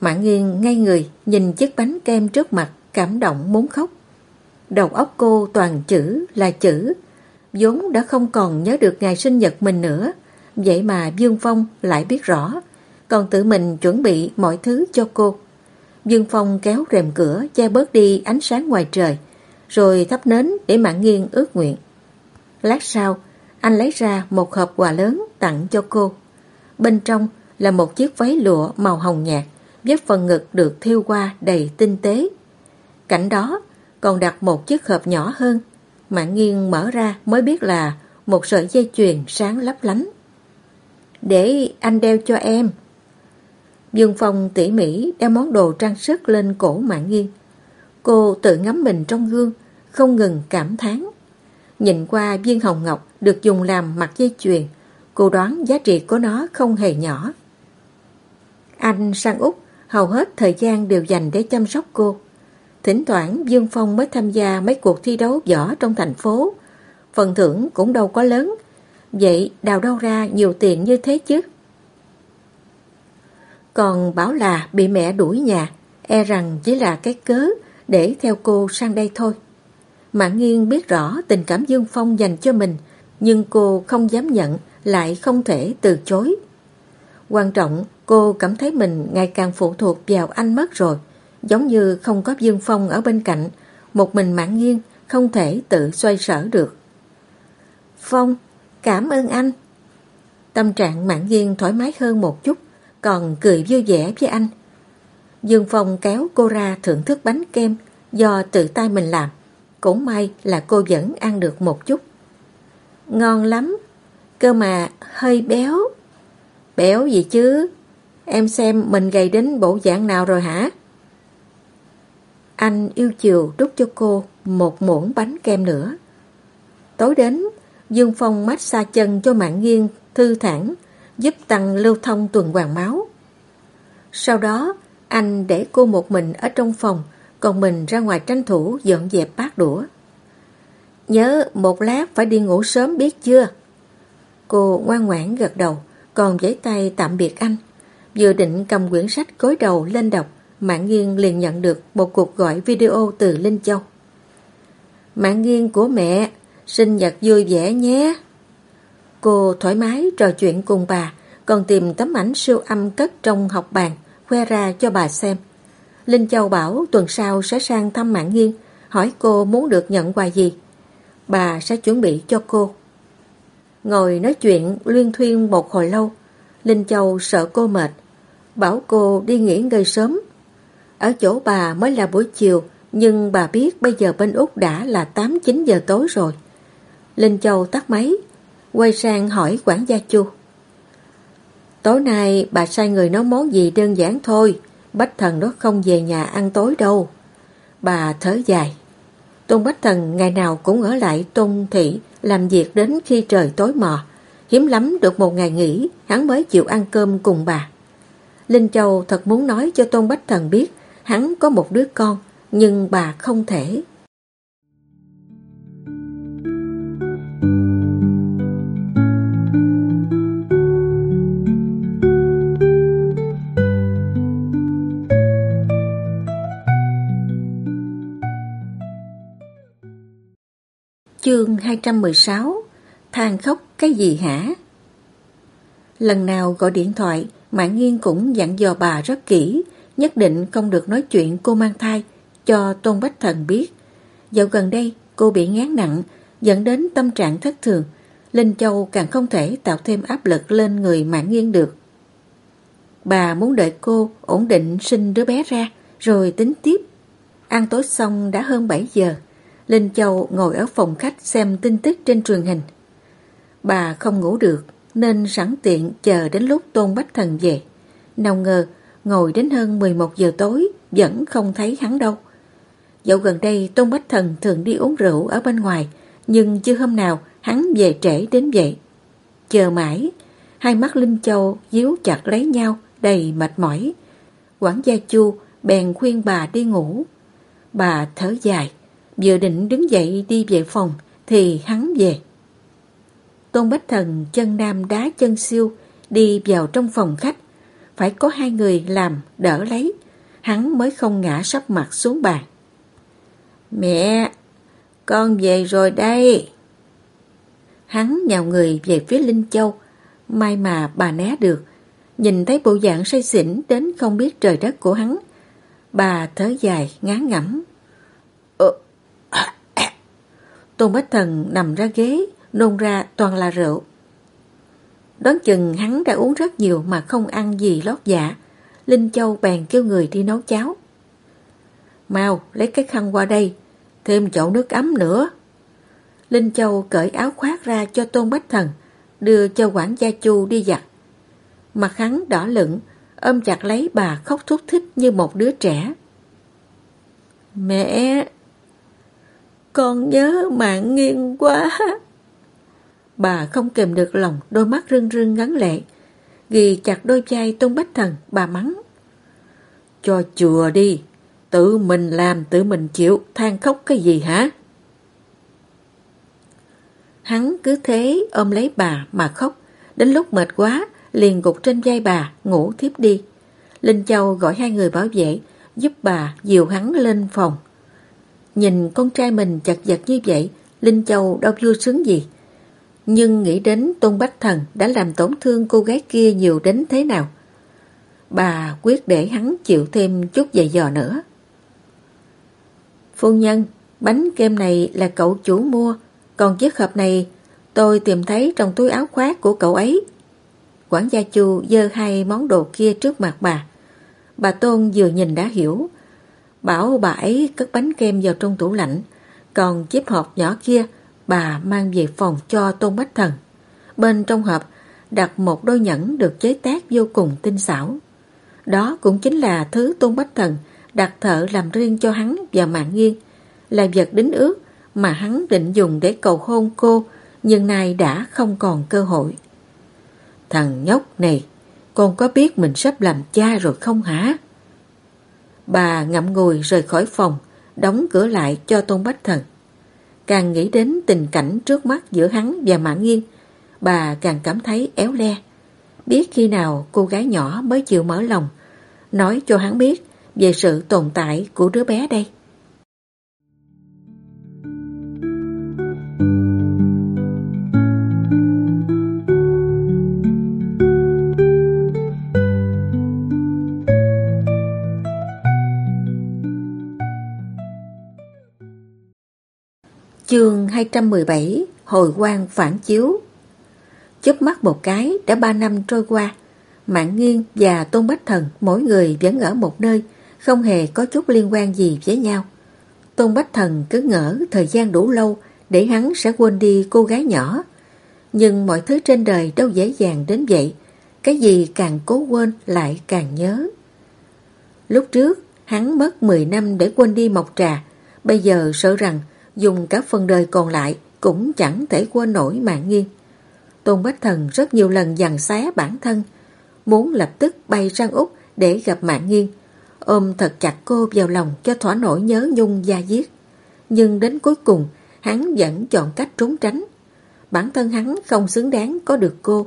Mạng nghiêng ngay người, nhìn chiếc bánh kem trước mặt, cảm động muốn khóc. Đầu óc cô toàn chữ là chữ, vốn đã không còn nhớ được ngày sinh nhật mình nữa Vậy mà Dương Phong lại biết rõ, còn tự mình chuẩn bị mọi thứ cho cô. Dương Phong kéo rèm cửa che bớt đi ánh sáng ngoài trời, rồi thắp nến để mạng nghiêng ước nguyện. Lát sau, anh lấy ra một hộp quà lớn tặng cho cô. Bên trong là một chiếc váy lụa màu hồng nhạt, với phần ngực được thiêu qua đầy tinh tế. Cạnh đó còn đặt một chiếc hộp nhỏ hơn, mạng nghiêng mở ra mới biết là một sợi dây chuyền sáng lấp lánh để anh đeo cho em. Dương Phong tỉ mỉ đeo món đồ trang sức lên cổ mạng Nghiên. Cô tự ngắm mình trong gương, không ngừng cảm thán. Nhìn qua viên hồng ngọc được dùng làm mặt dây chuyền, cô đoán giá trị của nó không hề nhỏ. Anh sang Úc hầu hết thời gian đều dành để chăm sóc cô. Thỉnh thoảng Dương Phong mới tham gia mấy cuộc thi đấu võ trong thành phố. Phần thưởng cũng đâu có lớn. Vậy đào đâu ra nhiều tiền như thế chứ? Còn bảo là bị mẹ đuổi nhà, e rằng chỉ là cái cớ để theo cô sang đây thôi. Mạng nghiêng biết rõ tình cảm Dương Phong dành cho mình, nhưng cô không dám nhận, lại không thể từ chối. Quan trọng, cô cảm thấy mình ngày càng phụ thuộc vào anh mất rồi, giống như không có Dương Phong ở bên cạnh, một mình Mạng nghiêng không thể tự xoay sở được. Phong, cảm ơn anh. Tâm trạng Mạng Nghiên thoải mái hơn một chút, còn cười vui vẻ với anh. Dương Phong kéo cô ra thưởng thức bánh kem do tự tay mình làm. Cũng may là cô vẫn ăn được một chút. Ngon lắm, cơ mà hơi béo. Béo gì chứ? Em xem mình gầy đến bộ dạng nào rồi hả? Anh yêu chiều đút cho cô một muỗng bánh kem nữa. Tối đến, Dương Phong massage chân cho mạng nghiêng, thư thản, giúp tăng lưu thông tuần hoàn máu. Sau đó, anh để cô một mình ở trong phòng, còn mình ra ngoài tranh thủ dọn dẹp bát đũa. Nhớ một lát phải đi ngủ sớm biết chưa? Cô ngoan ngoãn gật đầu, còn giấy tay tạm biệt anh. Vừa định cầm quyển sách cối đầu lên đọc, Mạng Nghiên liền nhận được một cuộc gọi video từ Linh Châu. Mạng Nghiên của mẹ, sinh nhật vui vẻ nhé. Cô thoải mái trò chuyện cùng bà, còn tìm tấm ảnh siêu âm cất trong học bàn, khoe ra cho bà xem. Linh Châu bảo tuần sau sẽ sang thăm Mạng Nghiên, hỏi cô muốn được nhận quà gì. Bà sẽ chuẩn bị cho cô. Ngồi nói chuyện luyên thuyên một hồi lâu, Linh Châu sợ cô mệt, bảo cô đi nghỉ ngơi sớm. Ở chỗ bà mới là buổi chiều, nhưng bà biết bây giờ bên Úc đã là 8-9 giờ tối rồi. Linh Châu tắt máy, quay sang hỏi quản gia Chu. Tối nay bà sai người nấu món gì đơn giản thôi, Bách Thần nó không về nhà ăn tối đâu. Bà thở dài. Tôn Bách Thần ngày nào cũng ở lại Tôn Thị làm việc đến khi trời tối mò. Hiếm lắm được một ngày nghỉ, hắn mới chịu ăn cơm cùng bà. Linh Châu thật muốn nói cho Tôn Bách Thần biết hắn có một đứa con, nhưng bà không thể. Chương 216 Than khóc cái gì hả? Lần nào gọi điện thoại, Mạng Nghiên cũng dặn dò bà rất kỹ, nhất định không được nói chuyện cô mang thai cho Tôn Bách Thần biết. Dạo gần đây, cô bị ngán nặng, dẫn đến tâm trạng thất thường. Linh Châu càng không thể tạo thêm áp lực lên người Mạng Nghiên được. Bà muốn đợi cô ổn định sinh đứa bé ra, rồi tính tiếp. Ăn tối xong đã hơn 7 giờ. Linh Châu ngồi ở phòng khách xem tin tức trên truyền hình. Bà không ngủ được nên sẵn tiện chờ đến lúc Tôn Bách Thần về. Nào ngờ ngồi đến hơn 11 giờ tối vẫn không thấy hắn đâu. dẫu gần đây Tôn Bách Thần thường đi uống rượu ở bên ngoài nhưng chưa hôm nào hắn về trễ đến vậy. Chờ mãi, hai mắt Linh Châu díu chặt lấy nhau đầy mệt mỏi. Quản gia Chu bèn khuyên bà đi ngủ. Bà thở dài, vừa định đứng dậy đi về phòng thì hắn về. Tôn Bách Thần chân nam đá chân siêu đi vào trong phòng khách. Phải có hai người làm đỡ lấy. Hắn mới không ngã sắp mặt xuống bàn. Mẹ, con về rồi đây. Hắn nhào người về phía Linh Châu. May mà bà né được. Nhìn thấy bộ dạng say xỉn đến không biết trời đất của hắn. Bà thở dài, ngán ngẩm. Tôn Bách Thần nằm ra ghế, nôn ra toàn là rượu. Đoán chừng hắn đã uống rất nhiều mà không ăn gì lót dạ. Linh Châu bèn kêu người đi nấu cháo. Mau, lấy cái khăn qua đây, thêm chậu nước ấm nữa. Linh Châu cởi áo khoác ra cho Tôn Bách Thần, đưa cho quản gia Chu đi giặt. Mặt hắn đỏ lửng, ôm chặt lấy bà khóc thúc thích như một đứa trẻ. Mẹ! Con nhớ mạng nghiêng quá! Bà không kèm được lòng, đôi mắt rưng rưng ngắn lệ. Ghi chặt đôi vai Tôn Bách Thần, bà mắng. Cho chùa đi, tự mình làm, tự mình chịu, than khóc cái gì hả? Hắn cứ thế ôm lấy bà mà khóc, đến lúc mệt quá, liền gục trên vai bà, ngủ thiếp đi. Linh Châu gọi hai người bảo vệ, giúp bà dìu hắn lên phòng. Nhìn con trai mình chặt vật như vậy, Linh Châu đâu vui sướng gì. Nhưng nghĩ đến Tôn Bách Thần đã làm tổn thương cô gái kia nhiều đến thế nào. Bà quyết để hắn chịu thêm chút dày dò nữa. Phu nhân, bánh kem này là cậu chủ mua, còn chiếc hộp này tôi tìm thấy trong túi áo khoác của cậu ấy. Quản gia Chu dơ hai món đồ kia trước mặt bà. Bà Tôn vừa nhìn đã hiểu. Bảo bà ấy cất bánh kem vào trong tủ lạnh, còn chiếc hộp nhỏ kia bà mang về phòng cho Tôn Bách Thần. Bên trong hộp đặt một đôi nhẫn được chế tác vô cùng tinh xảo. Đó cũng chính là thứ Tôn Bách Thần đặt thợ làm riêng cho hắn và Mạng Nghiên, là vật đính ước mà hắn định dùng để cầu hôn cô, nhưng nay đã không còn cơ hội. Thằng nhóc này, con có biết mình sắp làm cha rồi không hả? Bà ngậm ngùi rời khỏi phòng, đóng cửa lại cho Tôn Bách Thần. Càng nghĩ đến tình cảnh trước mắt giữa hắn và Mã Nghiên, bà càng cảm thấy éo le. Biết khi nào cô gái nhỏ mới chịu mở lòng, nói cho hắn biết về sự tồn tại của đứa bé đây. Chương 217 Hồi quang phản chiếu Chớp mắt một cái đã ba năm trôi qua Mạng Nghiên và Tôn Bách Thần mỗi người vẫn ở một nơi không hề có chút liên quan gì với nhau. Tôn Bách Thần cứ ngỡ thời gian đủ lâu để hắn sẽ quên đi cô gái nhỏ. Nhưng mọi thứ trên đời đâu dễ dàng đến vậy. Cái gì càng cố quên lại càng nhớ. Lúc trước, hắn mất 10 năm để quên đi Mộc Trà. Bây giờ sợ rằng dùng cả phần đời còn lại cũng chẳng thể quên nổi mạng nghiên Tôn Bách Thần rất nhiều lần dằn xé bản thân, muốn lập tức bay sang Úc để gặp mạng nghiên ôm thật chặt cô vào lòng cho thỏa nỗi nhớ nhung da diết. Nhưng đến cuối cùng, hắn vẫn chọn cách trốn tránh. Bản thân hắn không xứng đáng có được cô.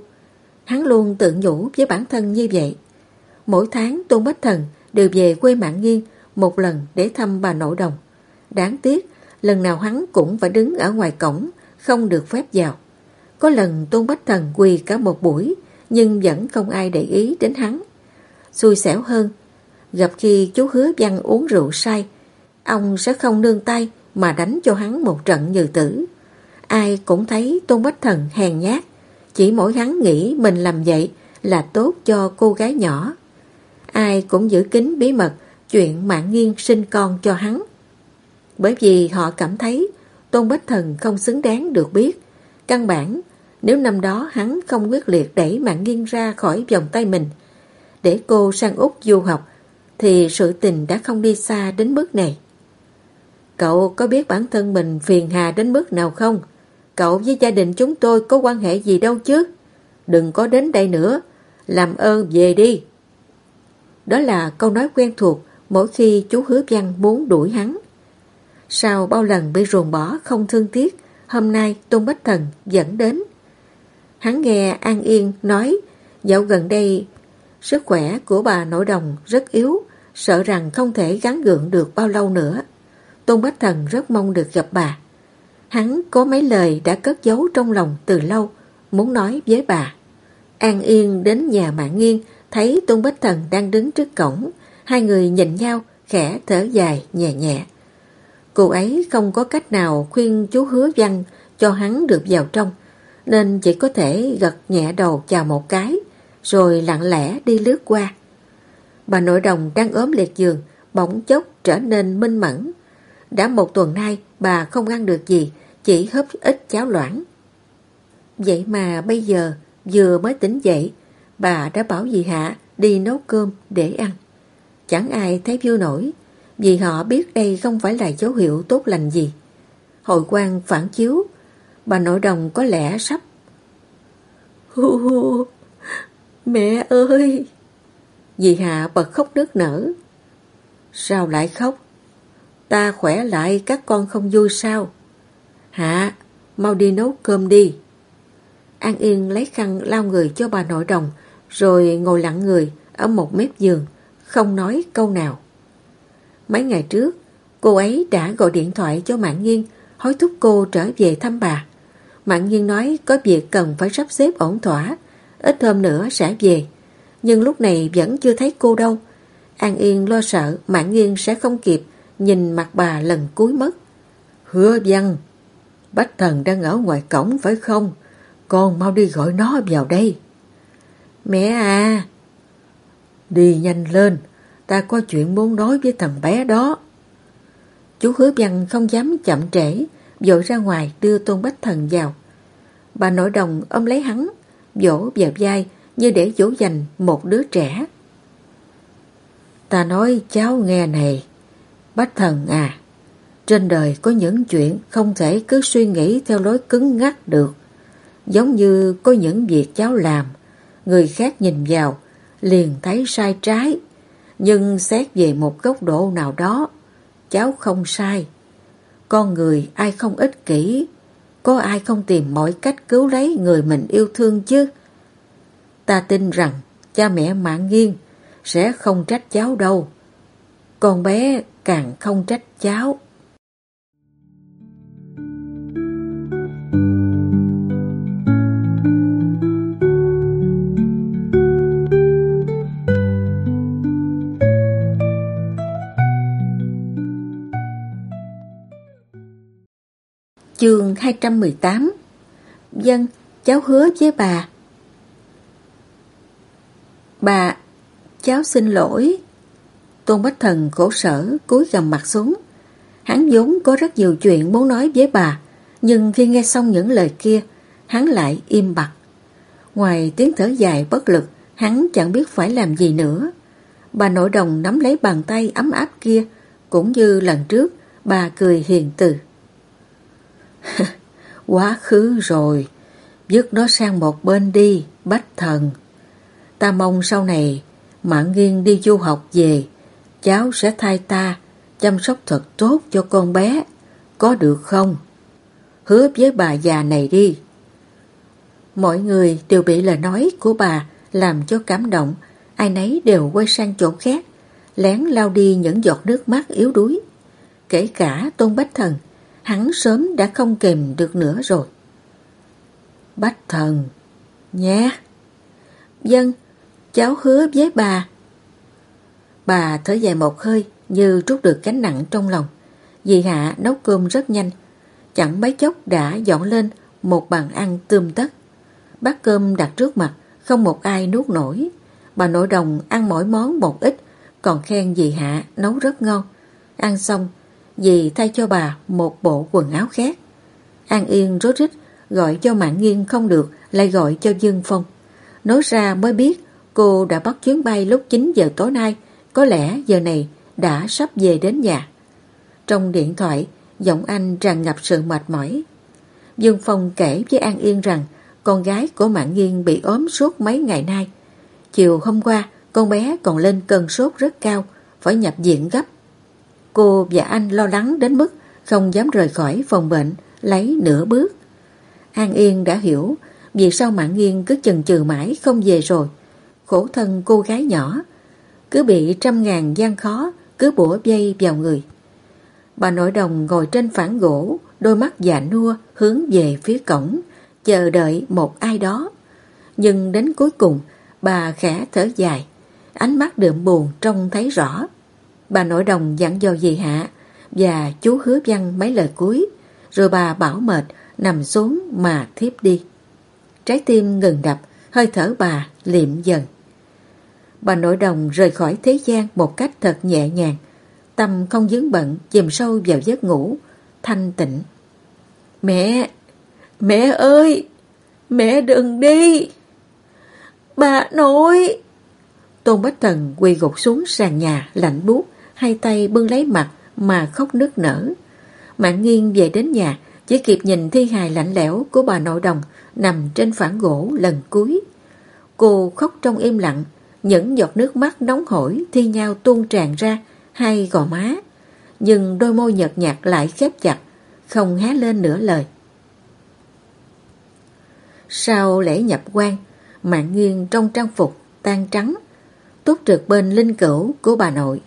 Hắn luôn tự nhủ với bản thân như vậy. Mỗi tháng Tôn Bách Thần đều về quê mạng nghiên một lần để thăm bà nội đồng. Đáng tiếc, lần nào hắn cũng phải đứng ở ngoài cổng, không được phép vào. Có lần Tôn Bách Thần quỳ cả một buổi, nhưng vẫn không ai để ý đến hắn. Xui xẻo hơn, gặp khi chú hứa văn uống rượu say, ông sẽ không nương tay mà đánh cho hắn một trận như tử. Ai cũng thấy Tôn Bách Thần hèn nhát, chỉ mỗi hắn nghĩ mình làm vậy là tốt cho cô gái nhỏ. Ai cũng giữ kín bí mật chuyện mạng nghiêng sinh con cho hắn. Bởi vì họ cảm thấy Tôn Bách Thần không xứng đáng được biết. Căn bản, nếu năm đó hắn không quyết liệt đẩy mạng nghiêng ra khỏi vòng tay mình, để cô sang Úc du học, thì sự tình đã không đi xa đến mức này. Cậu có biết bản thân mình phiền hà đến mức nào không? Cậu với gia đình chúng tôi có quan hệ gì đâu chứ? Đừng có đến đây nữa, làm ơn về đi. Đó là câu nói quen thuộc mỗi khi chú hứa văn muốn đuổi hắn. Sau bao lần bị ruồng bỏ không thương tiếc, hôm nay Tôn Bách Thần dẫn đến. Hắn nghe An Yên nói, dạo gần đây sức khỏe của bà nội đồng rất yếu, sợ rằng không thể gắn gượng được bao lâu nữa. Tôn Bách Thần rất mong được gặp bà. Hắn có mấy lời đã cất giấu trong lòng từ lâu, muốn nói với bà. An Yên đến nhà Mạng Nghiên, thấy Tôn Bách Thần đang đứng trước cổng. Hai người nhìn nhau, khẽ thở dài, nhẹ nhẹ. Cô ấy không có cách nào khuyên chú hứa văn cho hắn được vào trong, nên chỉ có thể gật nhẹ đầu chào một cái, rồi lặng lẽ đi lướt qua. Bà nội đồng đang ốm liệt giường, bỗng chốc trở nên minh mẫn. Đã một tuần nay bà không ăn được gì, chỉ hấp ít cháo loãng. Vậy mà bây giờ vừa mới tỉnh dậy, bà đã bảo dì Hạ đi nấu cơm để ăn. Chẳng ai thấy vui nổi, vì họ biết đây không phải là dấu hiệu tốt lành gì. Hội quan phản chiếu, bà nội đồng có lẽ sắp. Hu hu, mẹ ơi! Dì Hạ bật khóc nước nở. Sao lại khóc? Ta khỏe lại các con không vui sao? Hạ, mau đi nấu cơm đi. An Yên lấy khăn lau người cho bà nội đồng, rồi ngồi lặng người ở một mép giường, không nói câu nào. Mấy ngày trước, cô ấy đã gọi điện thoại cho Mạng Nghiên, hối thúc cô trở về thăm bà. Mạng Nghiên nói có việc cần phải sắp xếp ổn thỏa, ít hôm nữa sẽ về. Nhưng lúc này vẫn chưa thấy cô đâu. An Yên lo sợ Mạng Nghiên sẽ không kịp nhìn mặt bà lần cuối mất. Hứa văn, Bách Thần đang ở ngoài cổng phải không? Con mau đi gọi nó vào đây. Mẹ à! Đi nhanh lên, ta có chuyện muốn nói với thằng bé đó. Chú hứa văn không dám chậm trễ, dội ra ngoài đưa Tôn Bách Thần vào. Bà nội đồng ôm lấy hắn, vỗ vào vai như để dỗ dành một đứa trẻ. Ta nói cháu nghe này, Bách Thần à, trên đời có những chuyện không thể cứ suy nghĩ theo lối cứng ngắc được. Giống như có những việc cháu làm, người khác nhìn vào, liền thấy sai trái. Nhưng xét về một góc độ nào đó, cháu không sai. Con người ai không ích kỷ, có ai không tìm mọi cách cứu lấy người mình yêu thương chứ? Ta tin rằng cha mẹ mạng nghiêng sẽ không trách cháu đâu. Con bé càng không trách cháu. Chương 218 Dân, cháu hứa với bà. Bà, cháu xin lỗi. Tôn Bách Thần khổ sở cúi gầm mặt xuống. Hắn vốn có rất nhiều chuyện muốn nói với bà, nhưng khi nghe xong những lời kia, hắn lại im bặt. Ngoài tiếng thở dài bất lực, hắn chẳng biết phải làm gì nữa. Bà nội đồng nắm lấy bàn tay ấm áp kia, cũng như lần trước, bà cười hiền từ. (laughs) Quá khứ rồi, dứt nó sang một bên đi, bách thần. Ta mong sau này, mạng nghiêng đi du học về, cháu sẽ thay ta, chăm sóc thật tốt cho con bé, có được không? Hứa với bà già này đi. Mọi người đều bị lời nói của bà làm cho cảm động, ai nấy đều quay sang chỗ khác, lén lau đi những giọt nước mắt yếu đuối. Kể cả Tôn Bách Thần, hắn sớm đã không kìm được nữa rồi. Bách Thần, nhé. Dân, cháu hứa với bà. Bà thở dài một hơi như trút được cánh nặng trong lòng. Dì Hạ nấu cơm rất nhanh, chẳng mấy chốc đã dọn lên một bàn ăn tươm tất. Bát cơm đặt trước mặt, không một ai nuốt nổi. Bà nội đồng ăn mỗi món một ít, còn khen dì Hạ nấu rất ngon. Ăn xong, dì thay cho bà một bộ quần áo khác. An Yên rốt rít gọi cho Mạng Nghiên không được, lại gọi cho Dương Phong. Nói ra mới biết cô đã bắt chuyến bay lúc 9 giờ tối nay, có lẽ giờ này đã sắp về đến nhà. Trong điện thoại, giọng anh tràn ngập sự mệt mỏi. Dương Phong kể với An Yên rằng con gái của Mạng Nghiên bị ốm suốt mấy ngày nay. Chiều hôm qua, con bé còn lên cơn sốt rất cao, phải nhập viện gấp. Cô và anh lo lắng đến mức không dám rời khỏi phòng bệnh, lấy nửa bước. An Yên đã hiểu vì sao Mạng yên cứ chần chừ mãi không về rồi. Khổ thân cô gái nhỏ, cứ bị trăm ngàn gian khó, cứ bủa dây vào người. Bà nội đồng ngồi trên phản gỗ, đôi mắt già nua hướng về phía cổng, chờ đợi một ai đó. Nhưng đến cuối cùng, bà khẽ thở dài, ánh mắt đượm buồn trông thấy rõ. Bà nội đồng dặn dò dì hạ và chú hứa văn mấy lời cuối, rồi bà bảo mệt nằm xuống mà thiếp đi. Trái tim ngừng đập, hơi thở bà liệm dần. Bà nội đồng rời khỏi thế gian một cách thật nhẹ nhàng, tâm không dướng bận, chìm sâu vào giấc ngủ, thanh tịnh. Mẹ, mẹ ơi, mẹ đừng đi. Bà nội, Tôn Bách Thần quỳ gục xuống sàn nhà lạnh buốt, hai tay bưng lấy mặt mà khóc nức nở. Mạng nghiêng về đến nhà, chỉ kịp nhìn thi hài lạnh lẽo của bà nội đồng nằm trên phản gỗ lần cuối. Cô khóc trong im lặng, những giọt nước mắt nóng hổi thi nhau tuôn tràn ra hai gò má. Nhưng đôi môi nhợt nhạt lại khép chặt, không hé lên nửa lời. Sau lễ nhập quan, mạng nghiêng trong trang phục tan trắng, túc trực bên linh cửu của bà nội.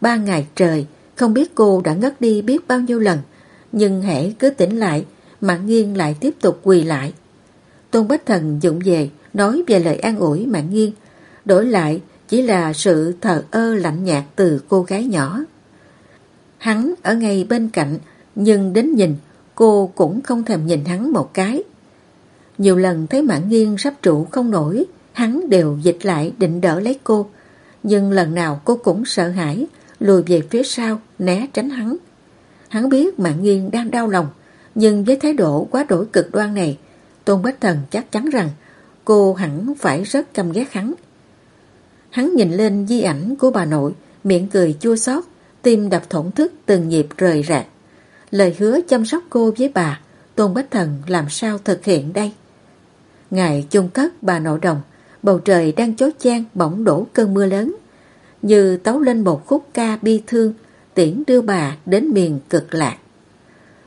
Ba ngày trời, không biết cô đã ngất đi biết bao nhiêu lần, nhưng hễ cứ tỉnh lại, mạng nghiêng lại tiếp tục quỳ lại. Tôn Bách Thần dụng về, nói về lời an ủi mạng nghiêng, đổi lại chỉ là sự thờ ơ lạnh nhạt từ cô gái nhỏ. Hắn ở ngay bên cạnh, nhưng đến nhìn, cô cũng không thèm nhìn hắn một cái. Nhiều lần thấy mạng nghiêng sắp trụ không nổi, hắn đều dịch lại định đỡ lấy cô. Nhưng lần nào cô cũng sợ hãi, lùi về phía sau, né tránh hắn. Hắn biết mạng Nghiên đang đau lòng, nhưng với thái độ quá đổi cực đoan này, Tôn Bách Thần chắc chắn rằng cô hẳn phải rất căm ghét hắn. Hắn nhìn lên di ảnh của bà nội, miệng cười chua xót, tim đập thổn thức từng nhịp rời rạc. Lời hứa chăm sóc cô với bà, Tôn Bách Thần làm sao thực hiện đây? Ngày chung cất bà nội đồng, bầu trời đang chói chang bỗng đổ cơn mưa lớn. Như tấu lên một khúc ca bi thương, tiễn đưa bà đến miền cực lạc.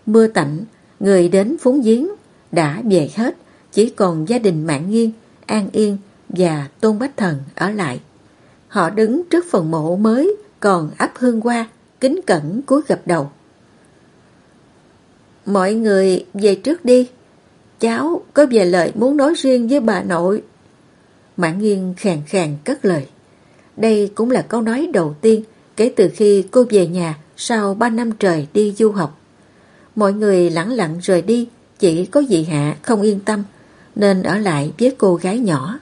Mưa tạnh, người đến phúng giếng, đã về hết, chỉ còn gia đình Mạng Nghiên, An Yên và Tôn Bách Thần ở lại. Họ đứng trước phần mộ mới còn ấp hương hoa, kính cẩn cúi gập đầu. Mọi người về trước đi. Cháu có vài lời muốn nói riêng với bà nội. Mạng Nghiên khàn khàn cất lời. Đây cũng là câu nói đầu tiên kể từ khi cô về nhà sau ba năm trời đi du học. Mọi người lặng lặng rời đi, chỉ có dị hạ không yên tâm, nên ở lại với cô gái nhỏ.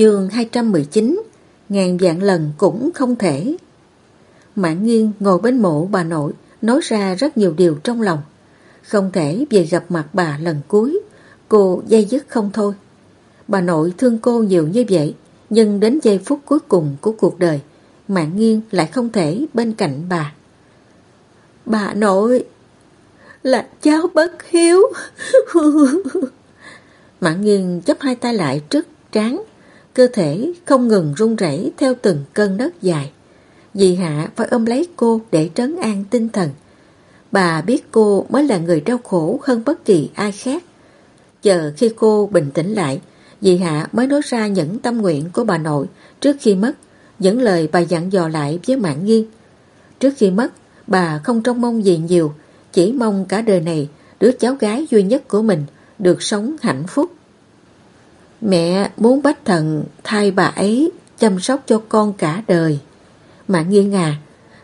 Chương 219 Ngàn vạn lần cũng không thể. Mạng nghiêng ngồi bên mộ bà nội, Nói ra rất nhiều điều trong lòng. Không thể về gặp mặt bà lần cuối, Cô dây dứt không thôi. Bà nội thương cô nhiều như vậy, Nhưng đến giây phút cuối cùng của cuộc đời Mạng nghiêng lại không thể bên cạnh bà. Bà nội, Là cháu bất hiếu. (laughs) Mạng nghiêng chấp hai tay lại trước trán cơ thể không ngừng run rẩy theo từng cơn đất dài. Dì Hạ phải ôm lấy cô để trấn an tinh thần. Bà biết cô mới là người đau khổ hơn bất kỳ ai khác. Chờ khi cô bình tĩnh lại, dì Hạ mới nói ra những tâm nguyện của bà nội trước khi mất, những lời bà dặn dò lại với Mạng Nghiên. Trước khi mất, bà không trông mong gì nhiều, chỉ mong cả đời này đứa cháu gái duy nhất của mình được sống hạnh phúc. Mẹ muốn bách thần thay bà ấy chăm sóc cho con cả đời. Mạng nghiêng à,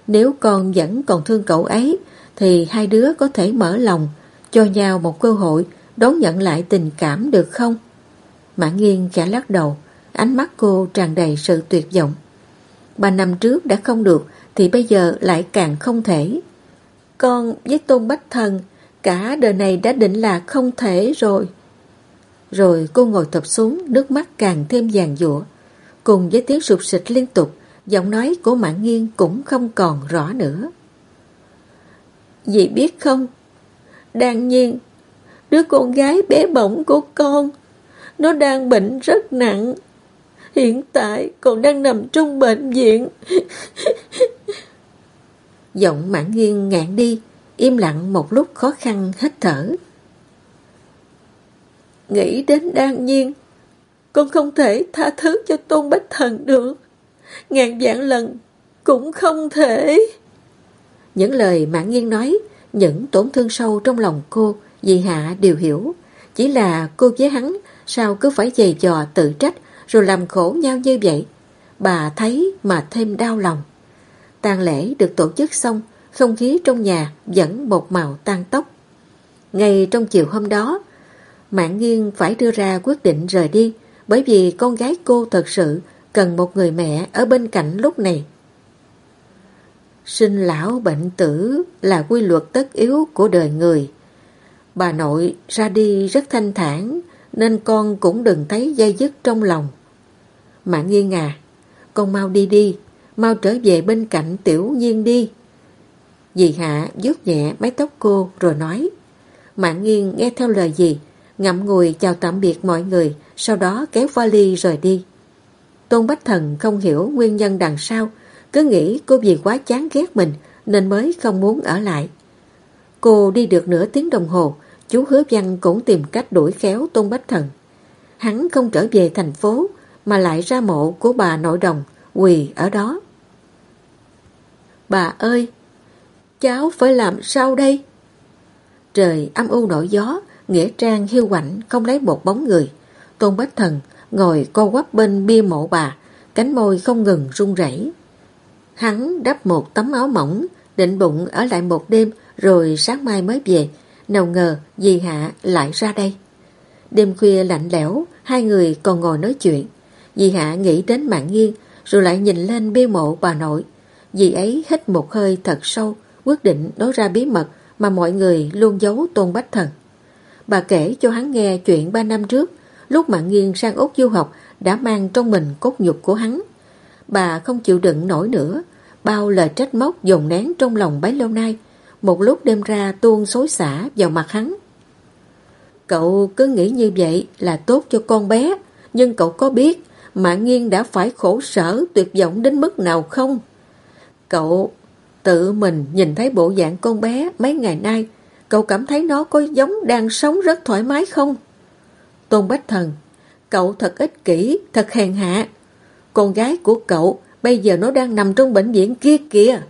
nếu con vẫn còn thương cậu ấy, thì hai đứa có thể mở lòng, cho nhau một cơ hội đón nhận lại tình cảm được không? Mạng nghiêng khẽ lắc đầu, ánh mắt cô tràn đầy sự tuyệt vọng. Ba năm trước đã không được, thì bây giờ lại càng không thể. Con với Tôn Bách Thần, cả đời này đã định là không thể rồi. Rồi cô ngồi thập xuống, nước mắt càng thêm vàng dụa. Cùng với tiếng sụp sịch liên tục, giọng nói của Mạng Nghiên cũng không còn rõ nữa. Dì biết không, đàn nhiên, đứa con gái bé bỏng của con, nó đang bệnh rất nặng. Hiện tại còn đang nằm trong bệnh viện. (laughs) Giọng Mạng Nghiên ngạn đi, im lặng một lúc khó khăn hết thở. Nghĩ đến đan nhiên, con không thể tha thứ cho Tôn Bách Thần được. Ngàn vạn lần cũng không thể. Những lời Mạng nhiên nói, những tổn thương sâu trong lòng cô, dì Hạ đều hiểu. Chỉ là cô với hắn sao cứ phải dày dò tự trách rồi làm khổ nhau như vậy. Bà thấy mà thêm đau lòng. tang lễ được tổ chức xong, không khí trong nhà vẫn một màu tan tóc. Ngay trong chiều hôm đó, Mạng nghiêng phải đưa ra quyết định rời đi bởi vì con gái cô thật sự cần một người mẹ ở bên cạnh lúc này. Sinh lão bệnh tử là quy luật tất yếu của đời người. Bà nội ra đi rất thanh thản nên con cũng đừng thấy dây dứt trong lòng. Mạng nghiêng à, con mau đi đi, mau trở về bên cạnh tiểu nhiên đi. Dì Hạ vuốt nhẹ mái tóc cô rồi nói. Mạng nghiêng nghe theo lời gì, ngậm ngùi chào tạm biệt mọi người, sau đó kéo vali rời đi. Tôn Bách Thần không hiểu nguyên nhân đằng sau, cứ nghĩ cô vì quá chán ghét mình nên mới không muốn ở lại. Cô đi được nửa tiếng đồng hồ, chú Hứa Văn cũng tìm cách đuổi khéo Tôn Bách Thần. Hắn không trở về thành phố mà lại ra mộ của bà nội đồng quỳ ở đó. Bà ơi, cháu phải làm sao đây? Trời âm u nổi gió, Nghĩa Trang hiu quạnh không lấy một bóng người. Tôn Bách Thần ngồi co quắp bên bia mộ bà, cánh môi không ngừng run rẩy. Hắn đắp một tấm áo mỏng, định bụng ở lại một đêm rồi sáng mai mới về. Nào ngờ dì Hạ lại ra đây. Đêm khuya lạnh lẽo, hai người còn ngồi nói chuyện. Dì Hạ nghĩ đến mạng nghiêng, rồi lại nhìn lên bia mộ bà nội. Dì ấy hít một hơi thật sâu, quyết định nói ra bí mật mà mọi người luôn giấu Tôn Bách Thần. Bà kể cho hắn nghe chuyện ba năm trước, lúc mạng nghiêng sang Úc du học đã mang trong mình cốt nhục của hắn. Bà không chịu đựng nổi nữa, bao lời trách móc dồn nén trong lòng bấy lâu nay, một lúc đêm ra tuôn xối xả vào mặt hắn. Cậu cứ nghĩ như vậy là tốt cho con bé, nhưng cậu có biết Mạng Nghiên đã phải khổ sở tuyệt vọng đến mức nào không? Cậu tự mình nhìn thấy bộ dạng con bé mấy ngày nay, cậu cảm thấy nó có giống đang sống rất thoải mái không? Tôn Bách Thần, cậu thật ích kỷ, thật hèn hạ. Con gái của cậu bây giờ nó đang nằm trong bệnh viện kia kìa.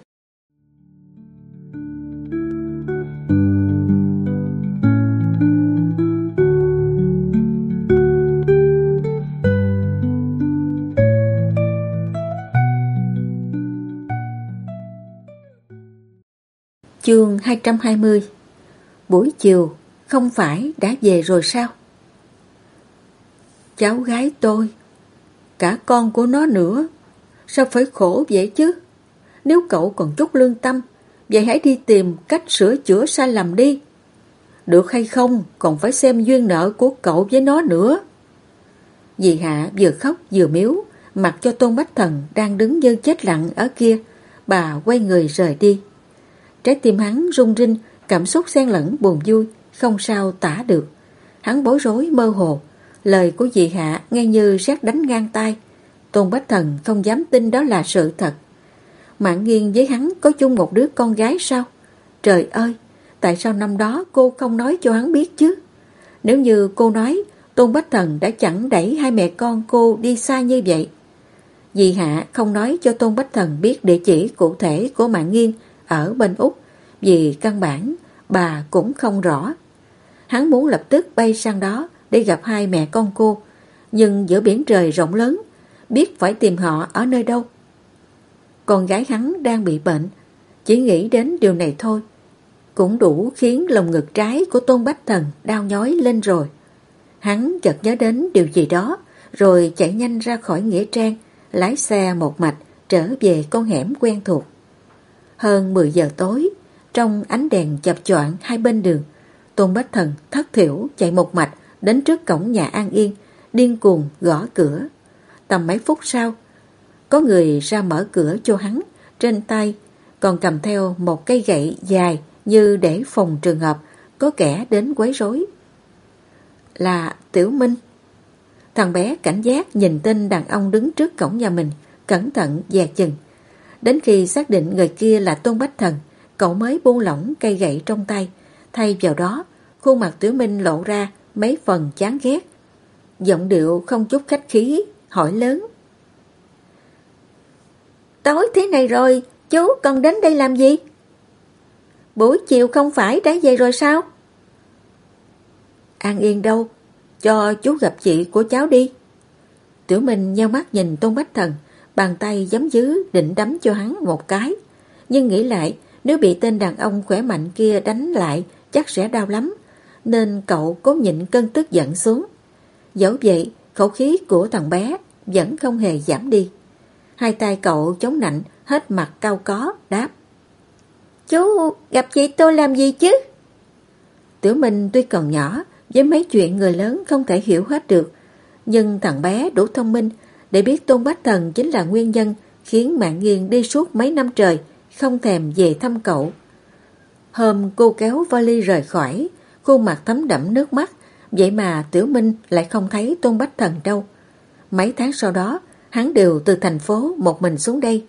Chương 220 Buổi chiều, không phải đã về rồi sao? Cháu gái tôi, cả con của nó nữa, sao phải khổ vậy chứ? Nếu cậu còn chút lương tâm, vậy hãy đi tìm cách sửa chữa sai lầm đi. Được hay không, còn phải xem duyên nợ của cậu với nó nữa. Dì Hạ vừa khóc vừa miếu, mặc cho Tôn Bách Thần đang đứng như chết lặng ở kia, bà quay người rời đi. Trái tim hắn rung rinh, cảm xúc xen lẫn buồn vui, không sao tả được. Hắn bối rối mơ hồ, lời của dì Hạ nghe như sát đánh ngang tay. Tôn Bách Thần không dám tin đó là sự thật. Mạng nghiêng với hắn có chung một đứa con gái sao? Trời ơi, tại sao năm đó cô không nói cho hắn biết chứ? Nếu như cô nói, Tôn Bách Thần đã chẳng đẩy hai mẹ con cô đi xa như vậy. Dì Hạ không nói cho Tôn Bách Thần biết địa chỉ cụ thể của Mạng Nghiên ở bên Úc vì căn bản bà cũng không rõ. Hắn muốn lập tức bay sang đó để gặp hai mẹ con cô, nhưng giữa biển trời rộng lớn, biết phải tìm họ ở nơi đâu. Con gái hắn đang bị bệnh, chỉ nghĩ đến điều này thôi, cũng đủ khiến lồng ngực trái của Tôn Bách Thần đau nhói lên rồi. Hắn chợt nhớ đến điều gì đó, rồi chạy nhanh ra khỏi Nghĩa Trang, lái xe một mạch trở về con hẻm quen thuộc. Hơn 10 giờ tối, trong ánh đèn chập choạng hai bên đường, Tôn Bách Thần thất thiểu chạy một mạch đến trước cổng nhà An Yên, điên cuồng gõ cửa. Tầm mấy phút sau, có người ra mở cửa cho hắn, trên tay còn cầm theo một cây gậy dài như để phòng trường hợp có kẻ đến quấy rối. Là Tiểu Minh. Thằng bé cảnh giác nhìn tên đàn ông đứng trước cổng nhà mình, cẩn thận dè chừng. Đến khi xác định người kia là Tôn Bách Thần, cậu mới buông lỏng cây gậy trong tay. Thay vào đó, khuôn mặt Tiểu Minh lộ ra mấy phần chán ghét. Giọng điệu không chút khách khí, hỏi lớn. Tối thế này rồi, chú còn đến đây làm gì? Buổi chiều không phải đã về rồi sao? An Yên đâu? Cho chú gặp chị của cháu đi. Tiểu Minh nheo mắt nhìn Tôn Bách Thần, bàn tay giấm dứ định đấm cho hắn một cái. Nhưng nghĩ lại, nếu bị tên đàn ông khỏe mạnh kia đánh lại, chắc sẽ đau lắm, nên cậu cố nhịn cơn tức giận xuống. Dẫu vậy, khẩu khí của thằng bé vẫn không hề giảm đi. Hai tay cậu chống nạnh, hết mặt cao có, đáp. Chú gặp chị tôi làm gì chứ? Tiểu Minh tuy còn nhỏ, với mấy chuyện người lớn không thể hiểu hết được, nhưng thằng bé đủ thông minh để biết Tôn Bách Thần chính là nguyên nhân khiến Mạng Nghiên đi suốt mấy năm trời, không thèm về thăm cậu. Hôm cô kéo vali rời khỏi, khuôn mặt thấm đẫm nước mắt, vậy mà Tiểu Minh lại không thấy Tôn Bách Thần đâu. Mấy tháng sau đó, hắn đều từ thành phố một mình xuống đây.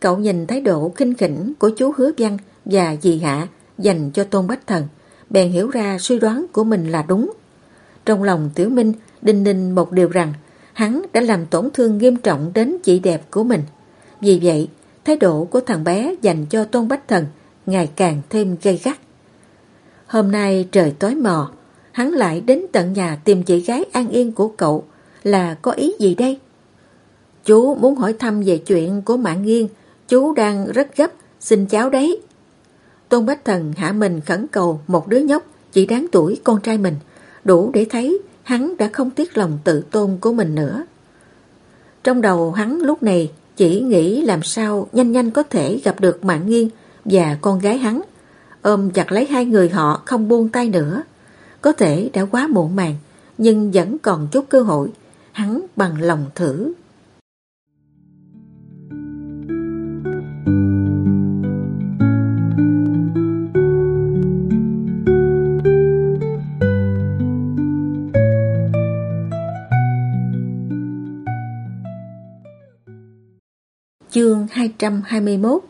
Cậu nhìn thái độ khinh khỉnh của chú Hứa Văn và dì Hạ dành cho Tôn Bách Thần, bèn hiểu ra suy đoán của mình là đúng. Trong lòng Tiểu Minh đinh ninh một điều rằng hắn đã làm tổn thương nghiêm trọng đến chị đẹp của mình. Vì vậy, thái độ của thằng bé dành cho Tôn Bách Thần ngày càng thêm gay gắt. Hôm nay trời tối mò, hắn lại đến tận nhà tìm chị gái an yên của cậu là có ý gì đây? Chú muốn hỏi thăm về chuyện của Mạng Nghiên, chú đang rất gấp, xin cháu đấy. Tôn Bách Thần hạ mình khẩn cầu một đứa nhóc chỉ đáng tuổi con trai mình, đủ để thấy hắn đã không tiếc lòng tự tôn của mình nữa. Trong đầu hắn lúc này chỉ nghĩ làm sao nhanh nhanh có thể gặp được Mạng Nghiên và con gái hắn, ôm chặt lấy hai người họ không buông tay nữa. Có thể đã quá muộn màng, nhưng vẫn còn chút cơ hội, hắn bằng lòng thử. 221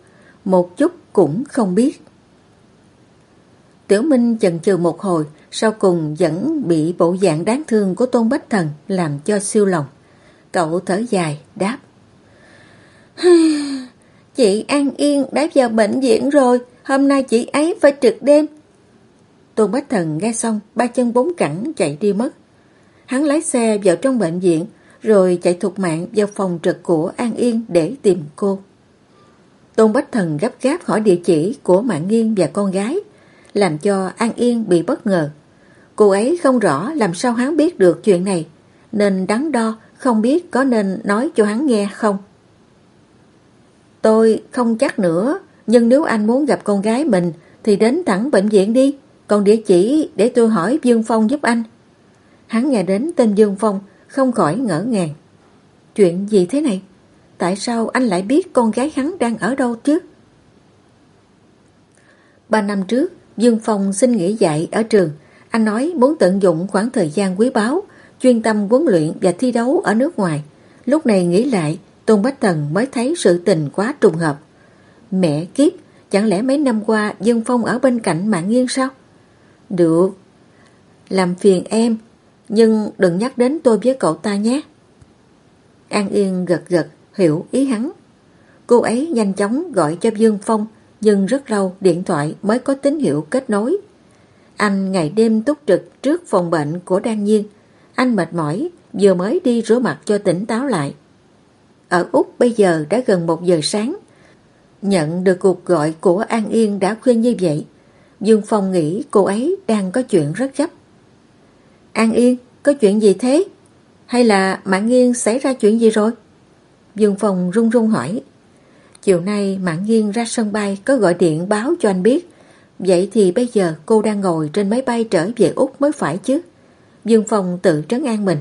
Một chút cũng không biết. Tiểu Minh chần chừ một hồi, Sau cùng vẫn bị bộ dạng đáng thương của Tôn Bách Thần Làm cho siêu lòng. Cậu thở dài, đáp. (sighs) Chị An Yên đã vào bệnh viện rồi, Hôm nay chị ấy phải trực đêm. Tôn Bách Thần nghe xong, Ba chân bốn cẳng chạy đi mất. Hắn lái xe vào trong bệnh viện, rồi chạy thục mạng vào phòng trực của An Yên để tìm cô. Tôn Bách Thần gấp gáp hỏi địa chỉ của Mạng Nghiên và con gái, làm cho An Yên bị bất ngờ. Cô ấy không rõ làm sao hắn biết được chuyện này, nên đắn đo không biết có nên nói cho hắn nghe không. Tôi không chắc nữa, nhưng nếu anh muốn gặp con gái mình thì đến thẳng bệnh viện đi, còn địa chỉ để tôi hỏi Dương Phong giúp anh. Hắn nghe đến tên Dương Phong không khỏi ngỡ ngàng. Chuyện gì thế này? Tại sao anh lại biết con gái hắn đang ở đâu chứ? Ba năm trước, Dương Phong xin nghỉ dạy ở trường. Anh nói muốn tận dụng khoảng thời gian quý báu, chuyên tâm huấn luyện và thi đấu ở nước ngoài. Lúc này nghĩ lại, Tôn Bách thần mới thấy sự tình quá trùng hợp. Mẹ kiếp, chẳng lẽ mấy năm qua Dương Phong ở bên cạnh Mạng Nghiên sao? Được. Làm phiền em, nhưng đừng nhắc đến tôi với cậu ta nhé. An Yên gật gật, hiểu ý hắn. Cô ấy nhanh chóng gọi cho Dương Phong, nhưng rất lâu điện thoại mới có tín hiệu kết nối. Anh ngày đêm túc trực trước phòng bệnh của Đan Nhiên. Anh mệt mỏi, vừa mới đi rửa mặt cho tỉnh táo lại. Ở Úc bây giờ đã gần một giờ sáng. Nhận được cuộc gọi của An Yên đã khuyên như vậy. Dương Phong nghĩ cô ấy đang có chuyện rất gấp. An Yên, có chuyện gì thế? Hay là Mạng Nghiên xảy ra chuyện gì rồi? Dương Phong run run hỏi. Chiều nay Mạng Nghiên ra sân bay có gọi điện báo cho anh biết. Vậy thì bây giờ cô đang ngồi trên máy bay trở về Úc mới phải chứ. Dương Phong tự trấn an mình.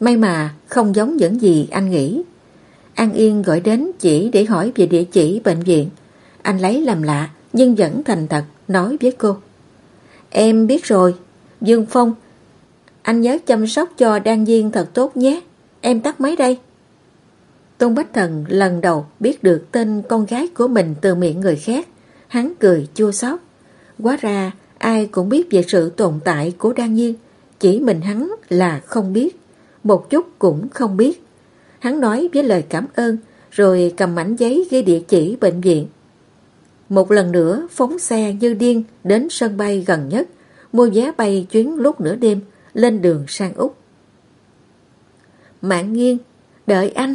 May mà không giống những gì anh nghĩ. An Yên gọi đến chỉ để hỏi về địa chỉ bệnh viện. Anh lấy làm lạ, nhưng vẫn thành thật nói với cô. Em biết rồi. Dương Phong anh nhớ chăm sóc cho Đan Duyên thật tốt nhé. Em tắt máy đây. Tôn Bách Thần lần đầu biết được tên con gái của mình từ miệng người khác. Hắn cười chua xót. Quá ra ai cũng biết về sự tồn tại của Đan Nhiên. Chỉ mình hắn là không biết. Một chút cũng không biết. Hắn nói với lời cảm ơn rồi cầm mảnh giấy ghi địa chỉ bệnh viện. Một lần nữa phóng xe như điên đến sân bay gần nhất, mua vé bay chuyến lúc nửa đêm lên đường sang Úc. Mạng nghiêng, đợi anh,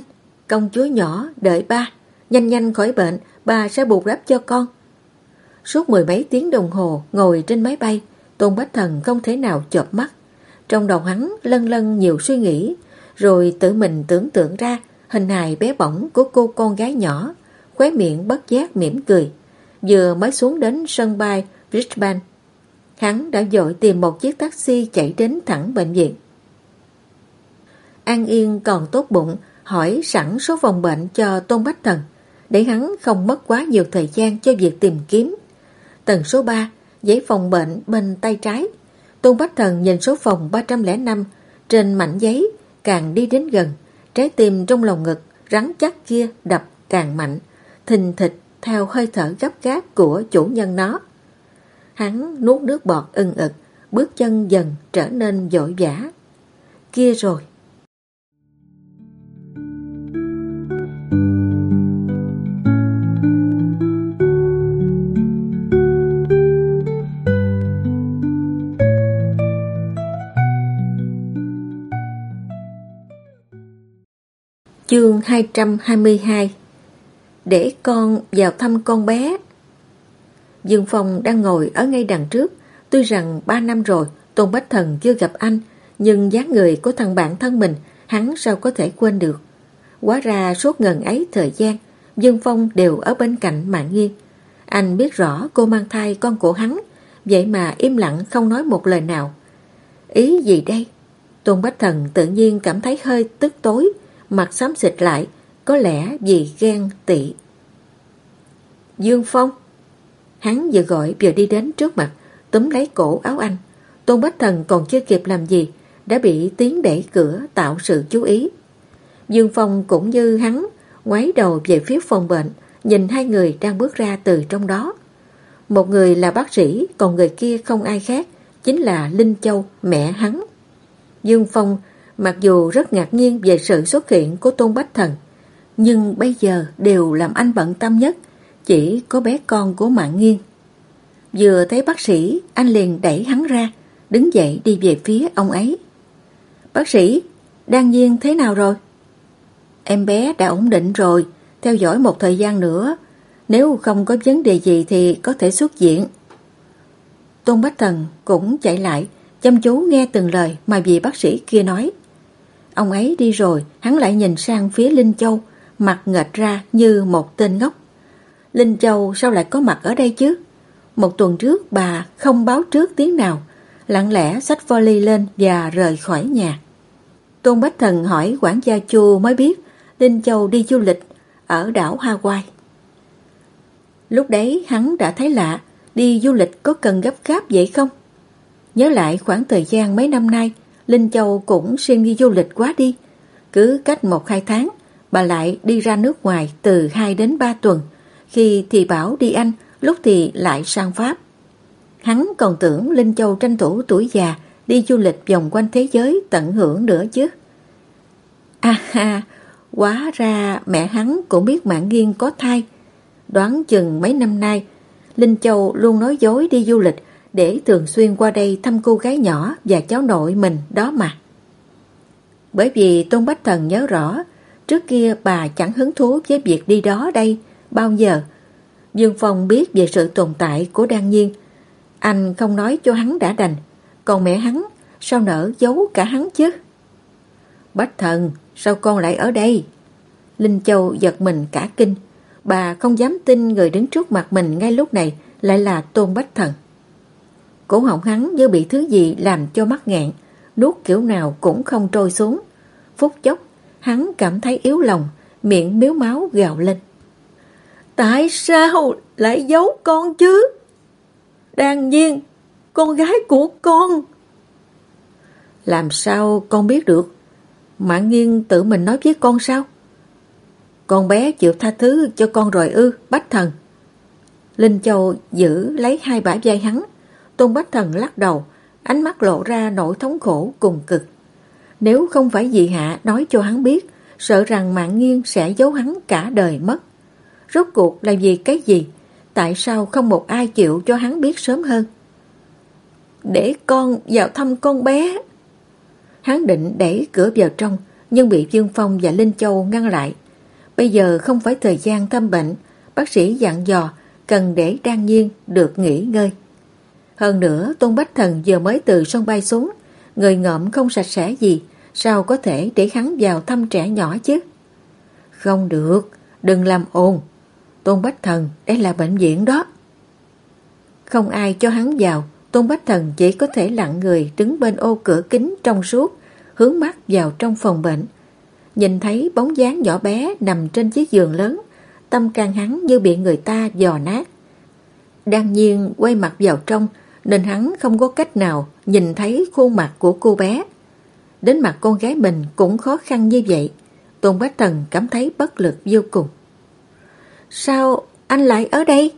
công chúa nhỏ, đợi ba, nhanh nhanh khỏi bệnh, ba sẽ bù đắp cho con. Suốt mười mấy tiếng đồng hồ ngồi trên máy bay, Tôn Bách Thần không thể nào chợp mắt. Trong đầu hắn lân lân nhiều suy nghĩ, rồi tự mình tưởng tượng ra hình hài bé bỏng của cô con gái nhỏ, khóe miệng bất giác mỉm cười. Vừa mới xuống đến sân bay Brisbane, hắn đã dội tìm một chiếc taxi chạy đến thẳng bệnh viện. An Yên còn tốt bụng hỏi sẵn số phòng bệnh cho Tôn Bách Thần để hắn không mất quá nhiều thời gian cho việc tìm kiếm. Tầng số 3, giấy phòng bệnh bên tay trái. Tôn Bách Thần nhìn số phòng 305 trên mảnh giấy càng đi đến gần, trái tim trong lòng ngực rắn chắc kia đập càng mạnh, thình thịch theo hơi thở gấp gáp của chủ nhân nó. Hắn nuốt nước bọt ưng ực, bước chân dần trở nên dội vã. Kia rồi. Chương 222 Để con vào thăm con bé. Dương Phong đang ngồi ở ngay đằng trước. Tuy rằng 3 năm rồi, Tôn Bách Thần chưa gặp anh, Nhưng dáng người của thằng bạn thân mình, Hắn sao có thể quên được. Quá ra suốt ngần ấy thời gian, Dương Phong đều ở bên cạnh Mạng Nghiên Anh biết rõ cô mang thai con của hắn, Vậy mà im lặng không nói một lời nào. Ý gì đây? Tôn Bách Thần tự nhiên cảm thấy hơi tức tối mặt xám xịt lại, có lẽ vì ghen tị. Dương Phong Hắn vừa gọi vừa đi đến trước mặt, túm lấy cổ áo anh. Tôn Bách Thần còn chưa kịp làm gì, đã bị tiếng đẩy cửa tạo sự chú ý. Dương Phong cũng như hắn, ngoái đầu về phía phòng bệnh, nhìn hai người đang bước ra từ trong đó. Một người là bác sĩ, còn người kia không ai khác, chính là Linh Châu, mẹ hắn. Dương Phong Mặc dù rất ngạc nhiên về sự xuất hiện của Tôn Bách Thần, nhưng bây giờ đều làm anh bận tâm nhất, chỉ có bé con của Mạng Nghiên. Vừa thấy bác sĩ, anh liền đẩy hắn ra, đứng dậy đi về phía ông ấy. Bác sĩ, đang nhiên thế nào rồi? Em bé đã ổn định rồi, theo dõi một thời gian nữa. Nếu không có vấn đề gì thì có thể xuất viện. Tôn Bách Thần cũng chạy lại, chăm chú nghe từng lời mà vị bác sĩ kia nói. Ông ấy đi rồi, hắn lại nhìn sang phía Linh Châu, mặt nghệch ra như một tên ngốc. Linh Châu sao lại có mặt ở đây chứ? Một tuần trước bà không báo trước tiếng nào, lặng lẽ xách vali lên và rời khỏi nhà. Tôn Bách Thần hỏi quản gia Chu mới biết Linh Châu đi du lịch ở đảo Hawaii. Lúc đấy hắn đã thấy lạ, đi du lịch có cần gấp gáp vậy không? Nhớ lại khoảng thời gian mấy năm nay, Linh Châu cũng xin đi du lịch quá đi. Cứ cách một hai tháng, bà lại đi ra nước ngoài từ 2 đến 3 tuần. Khi thì bảo đi Anh, lúc thì lại sang Pháp. Hắn còn tưởng Linh Châu tranh thủ tuổi già đi du lịch vòng quanh thế giới tận hưởng nữa chứ. À ha, quá ra mẹ hắn cũng biết mạng nghiên có thai. Đoán chừng mấy năm nay, Linh Châu luôn nói dối đi du lịch để thường xuyên qua đây thăm cô gái nhỏ và cháu nội mình đó mà. Bởi vì Tôn Bách Thần nhớ rõ, trước kia bà chẳng hứng thú với việc đi đó đây bao giờ. Dương Phong biết về sự tồn tại của Đan Nhiên. Anh không nói cho hắn đã đành, còn mẹ hắn sao nỡ giấu cả hắn chứ? Bách Thần, sao con lại ở đây? Linh Châu giật mình cả kinh. Bà không dám tin người đứng trước mặt mình ngay lúc này lại là Tôn Bách Thần. Cổ họng hắn như bị thứ gì làm cho mắc ngạn, nuốt kiểu nào cũng không trôi xuống. Phút chốc, hắn cảm thấy yếu lòng, miệng miếu máu gào lên. Tại sao lại giấu con chứ? Đàn nhiên, con gái của con. Làm sao con biết được? Mạng nghiêng tự mình nói với con sao? Con bé chịu tha thứ cho con rồi ư, bách thần. Linh Châu giữ lấy hai bả vai hắn, Tôn Bách Thần lắc đầu, ánh mắt lộ ra nỗi thống khổ cùng cực. Nếu không phải dị hạ nói cho hắn biết, sợ rằng mạng nghiêng sẽ giấu hắn cả đời mất. Rốt cuộc là vì cái gì? Tại sao không một ai chịu cho hắn biết sớm hơn? Để con vào thăm con bé. Hắn định đẩy cửa vào trong, nhưng bị Dương Phong và Linh Châu ngăn lại. Bây giờ không phải thời gian thăm bệnh, bác sĩ dặn dò cần để Đan Nhiên được nghỉ ngơi. Hơn nữa, Tôn Bách Thần vừa mới từ sân bay xuống, người ngợm không sạch sẽ gì, sao có thể để hắn vào thăm trẻ nhỏ chứ? Không được, đừng làm ồn. Tôn Bách Thần, đây là bệnh viện đó. Không ai cho hắn vào, Tôn Bách Thần chỉ có thể lặng người đứng bên ô cửa kính trong suốt, hướng mắt vào trong phòng bệnh. Nhìn thấy bóng dáng nhỏ bé nằm trên chiếc giường lớn, tâm can hắn như bị người ta dò nát. Đan nhiên quay mặt vào trong, nên hắn không có cách nào nhìn thấy khuôn mặt của cô bé. Đến mặt con gái mình cũng khó khăn như vậy. Tôn Bách Trần cảm thấy bất lực vô cùng. Sao anh lại ở đây?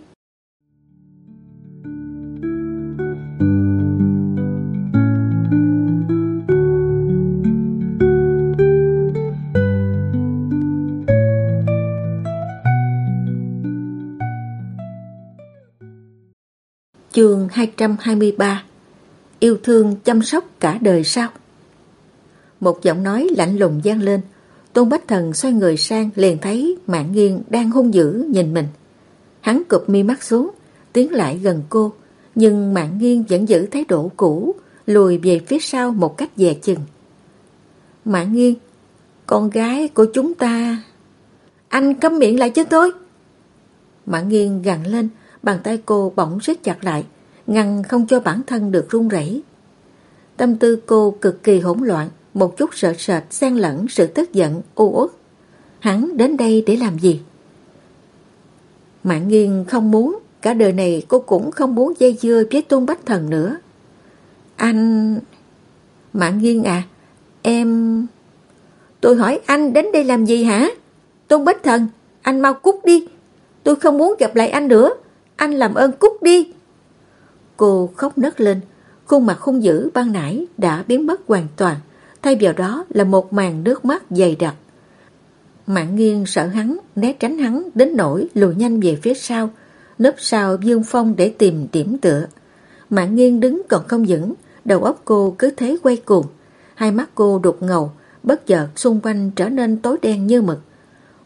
Chương 223 Yêu thương chăm sóc cả đời sao? Một giọng nói lạnh lùng gian lên Tôn Bách Thần xoay người sang liền thấy Mạng Nghiên đang hung dữ nhìn mình. Hắn cụp mi mắt xuống, tiến lại gần cô, nhưng Mạng Nghiên vẫn giữ thái độ cũ, lùi về phía sau một cách dè chừng. Mạng Nghiên, con gái của chúng ta... Anh cấm miệng lại cho tôi. Mạng Nghiên gằn lên, bàn tay cô bỗng siết chặt lại, ngăn không cho bản thân được run rẩy. Tâm tư cô cực kỳ hỗn loạn, một chút sợ sệt xen lẫn sự tức giận, u uất. Hắn đến đây để làm gì? Mạng nghiêng không muốn, cả đời này cô cũng không muốn dây dưa với Tôn Bách Thần nữa. Anh... Mạng nghiêng à, em... Tôi hỏi anh đến đây làm gì hả? Tôn Bách Thần, anh mau cút đi. Tôi không muốn gặp lại anh nữa. Anh làm ơn cút đi. Cô khóc nấc lên, khuôn mặt hung dữ ban nãy đã biến mất hoàn toàn thay vào đó là một màn nước mắt dày đặc. Mạng nghiêng sợ hắn, né tránh hắn đến nỗi lùi nhanh về phía sau, nấp sau dương phong để tìm điểm tựa. Mạng nghiêng đứng còn không vững, đầu óc cô cứ thế quay cuồng. Hai mắt cô đục ngầu, bất chợt xung quanh trở nên tối đen như mực.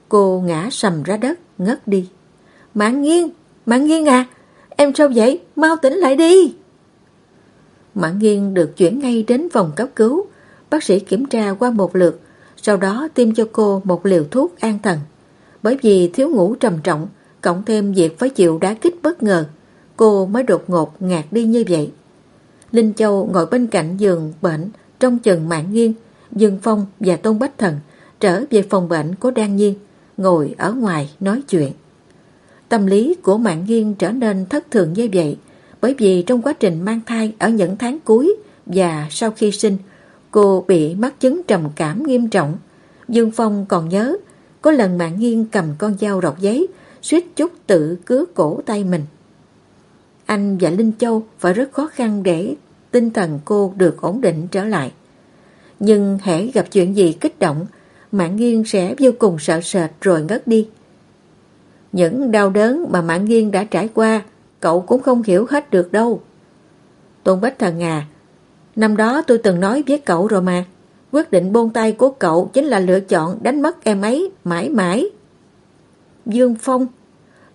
Cô ngã sầm ra đất, ngất đi. Mạng nghiêng, mạng nghiêng à, em sao vậy, mau tỉnh lại đi. Mạng nghiêng được chuyển ngay đến phòng cấp cứu, Bác sĩ kiểm tra qua một lượt, sau đó tiêm cho cô một liều thuốc an thần. Bởi vì thiếu ngủ trầm trọng, cộng thêm việc phải chịu đá kích bất ngờ, cô mới đột ngột ngạt đi như vậy. Linh Châu ngồi bên cạnh giường bệnh trong chừng mạng nghiêng, Dương Phong và Tôn Bách Thần trở về phòng bệnh của Đan Nhiên, ngồi ở ngoài nói chuyện. Tâm lý của mạng nghiêng trở nên thất thường như vậy, bởi vì trong quá trình mang thai ở những tháng cuối và sau khi sinh, Cô bị mắc chứng trầm cảm nghiêm trọng. Dương Phong còn nhớ, có lần mạng nghiêng cầm con dao rọc giấy, suýt chút tự cứa cổ tay mình. Anh và Linh Châu phải rất khó khăn để tinh thần cô được ổn định trở lại. Nhưng hễ gặp chuyện gì kích động, Mạng Nghiên sẽ vô cùng sợ sệt rồi ngất đi. Những đau đớn mà Mạng Nghiên đã trải qua, cậu cũng không hiểu hết được đâu. Tôn Bách Thần à, Năm đó tôi từng nói với cậu rồi mà. Quyết định buông tay của cậu chính là lựa chọn đánh mất em ấy mãi mãi. Dương Phong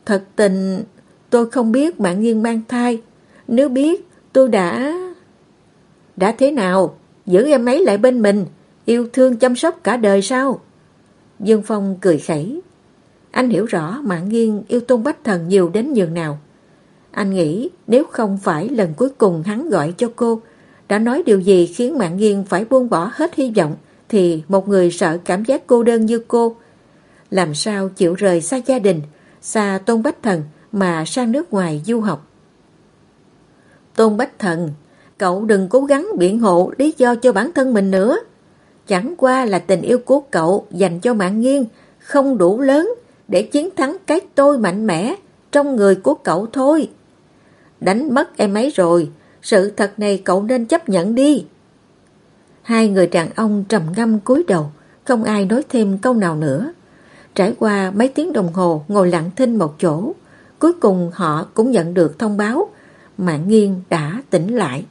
Thật tình tôi không biết Mạng Nghiên mang thai. Nếu biết tôi đã... Đã thế nào? Giữ em ấy lại bên mình. Yêu thương chăm sóc cả đời sao? Dương Phong cười khẩy. Anh hiểu rõ Mạng Nghiên yêu Tôn Bách Thần nhiều đến nhường nào. Anh nghĩ nếu không phải lần cuối cùng hắn gọi cho cô đã nói điều gì khiến Mạng Nghiên phải buông bỏ hết hy vọng thì một người sợ cảm giác cô đơn như cô làm sao chịu rời xa gia đình, xa Tôn Bách Thần mà sang nước ngoài du học. Tôn Bách Thần, cậu đừng cố gắng biện hộ lý do cho bản thân mình nữa. Chẳng qua là tình yêu của cậu dành cho Mạng Nghiên không đủ lớn để chiến thắng cái tôi mạnh mẽ trong người của cậu thôi. Đánh mất em ấy rồi, sự thật này cậu nên chấp nhận đi. Hai người đàn ông trầm ngâm cúi đầu, không ai nói thêm câu nào nữa. Trải qua mấy tiếng đồng hồ ngồi lặng thinh một chỗ, cuối cùng họ cũng nhận được thông báo Mạng nghiêng đã tỉnh lại.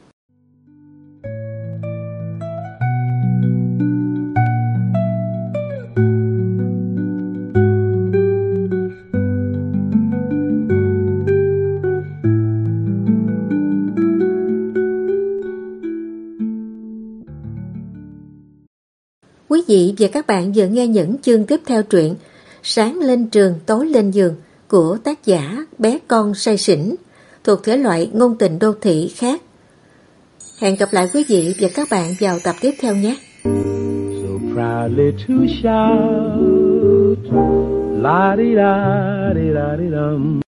Vị và các bạn vừa nghe những chương tiếp theo truyện Sáng lên trường, tối lên giường của tác giả Bé Con Say Sỉnh thuộc thể loại ngôn tình đô thị khác. Hẹn gặp lại quý vị và các bạn vào tập tiếp theo nhé. So proudly to shout, la di da di da di dum.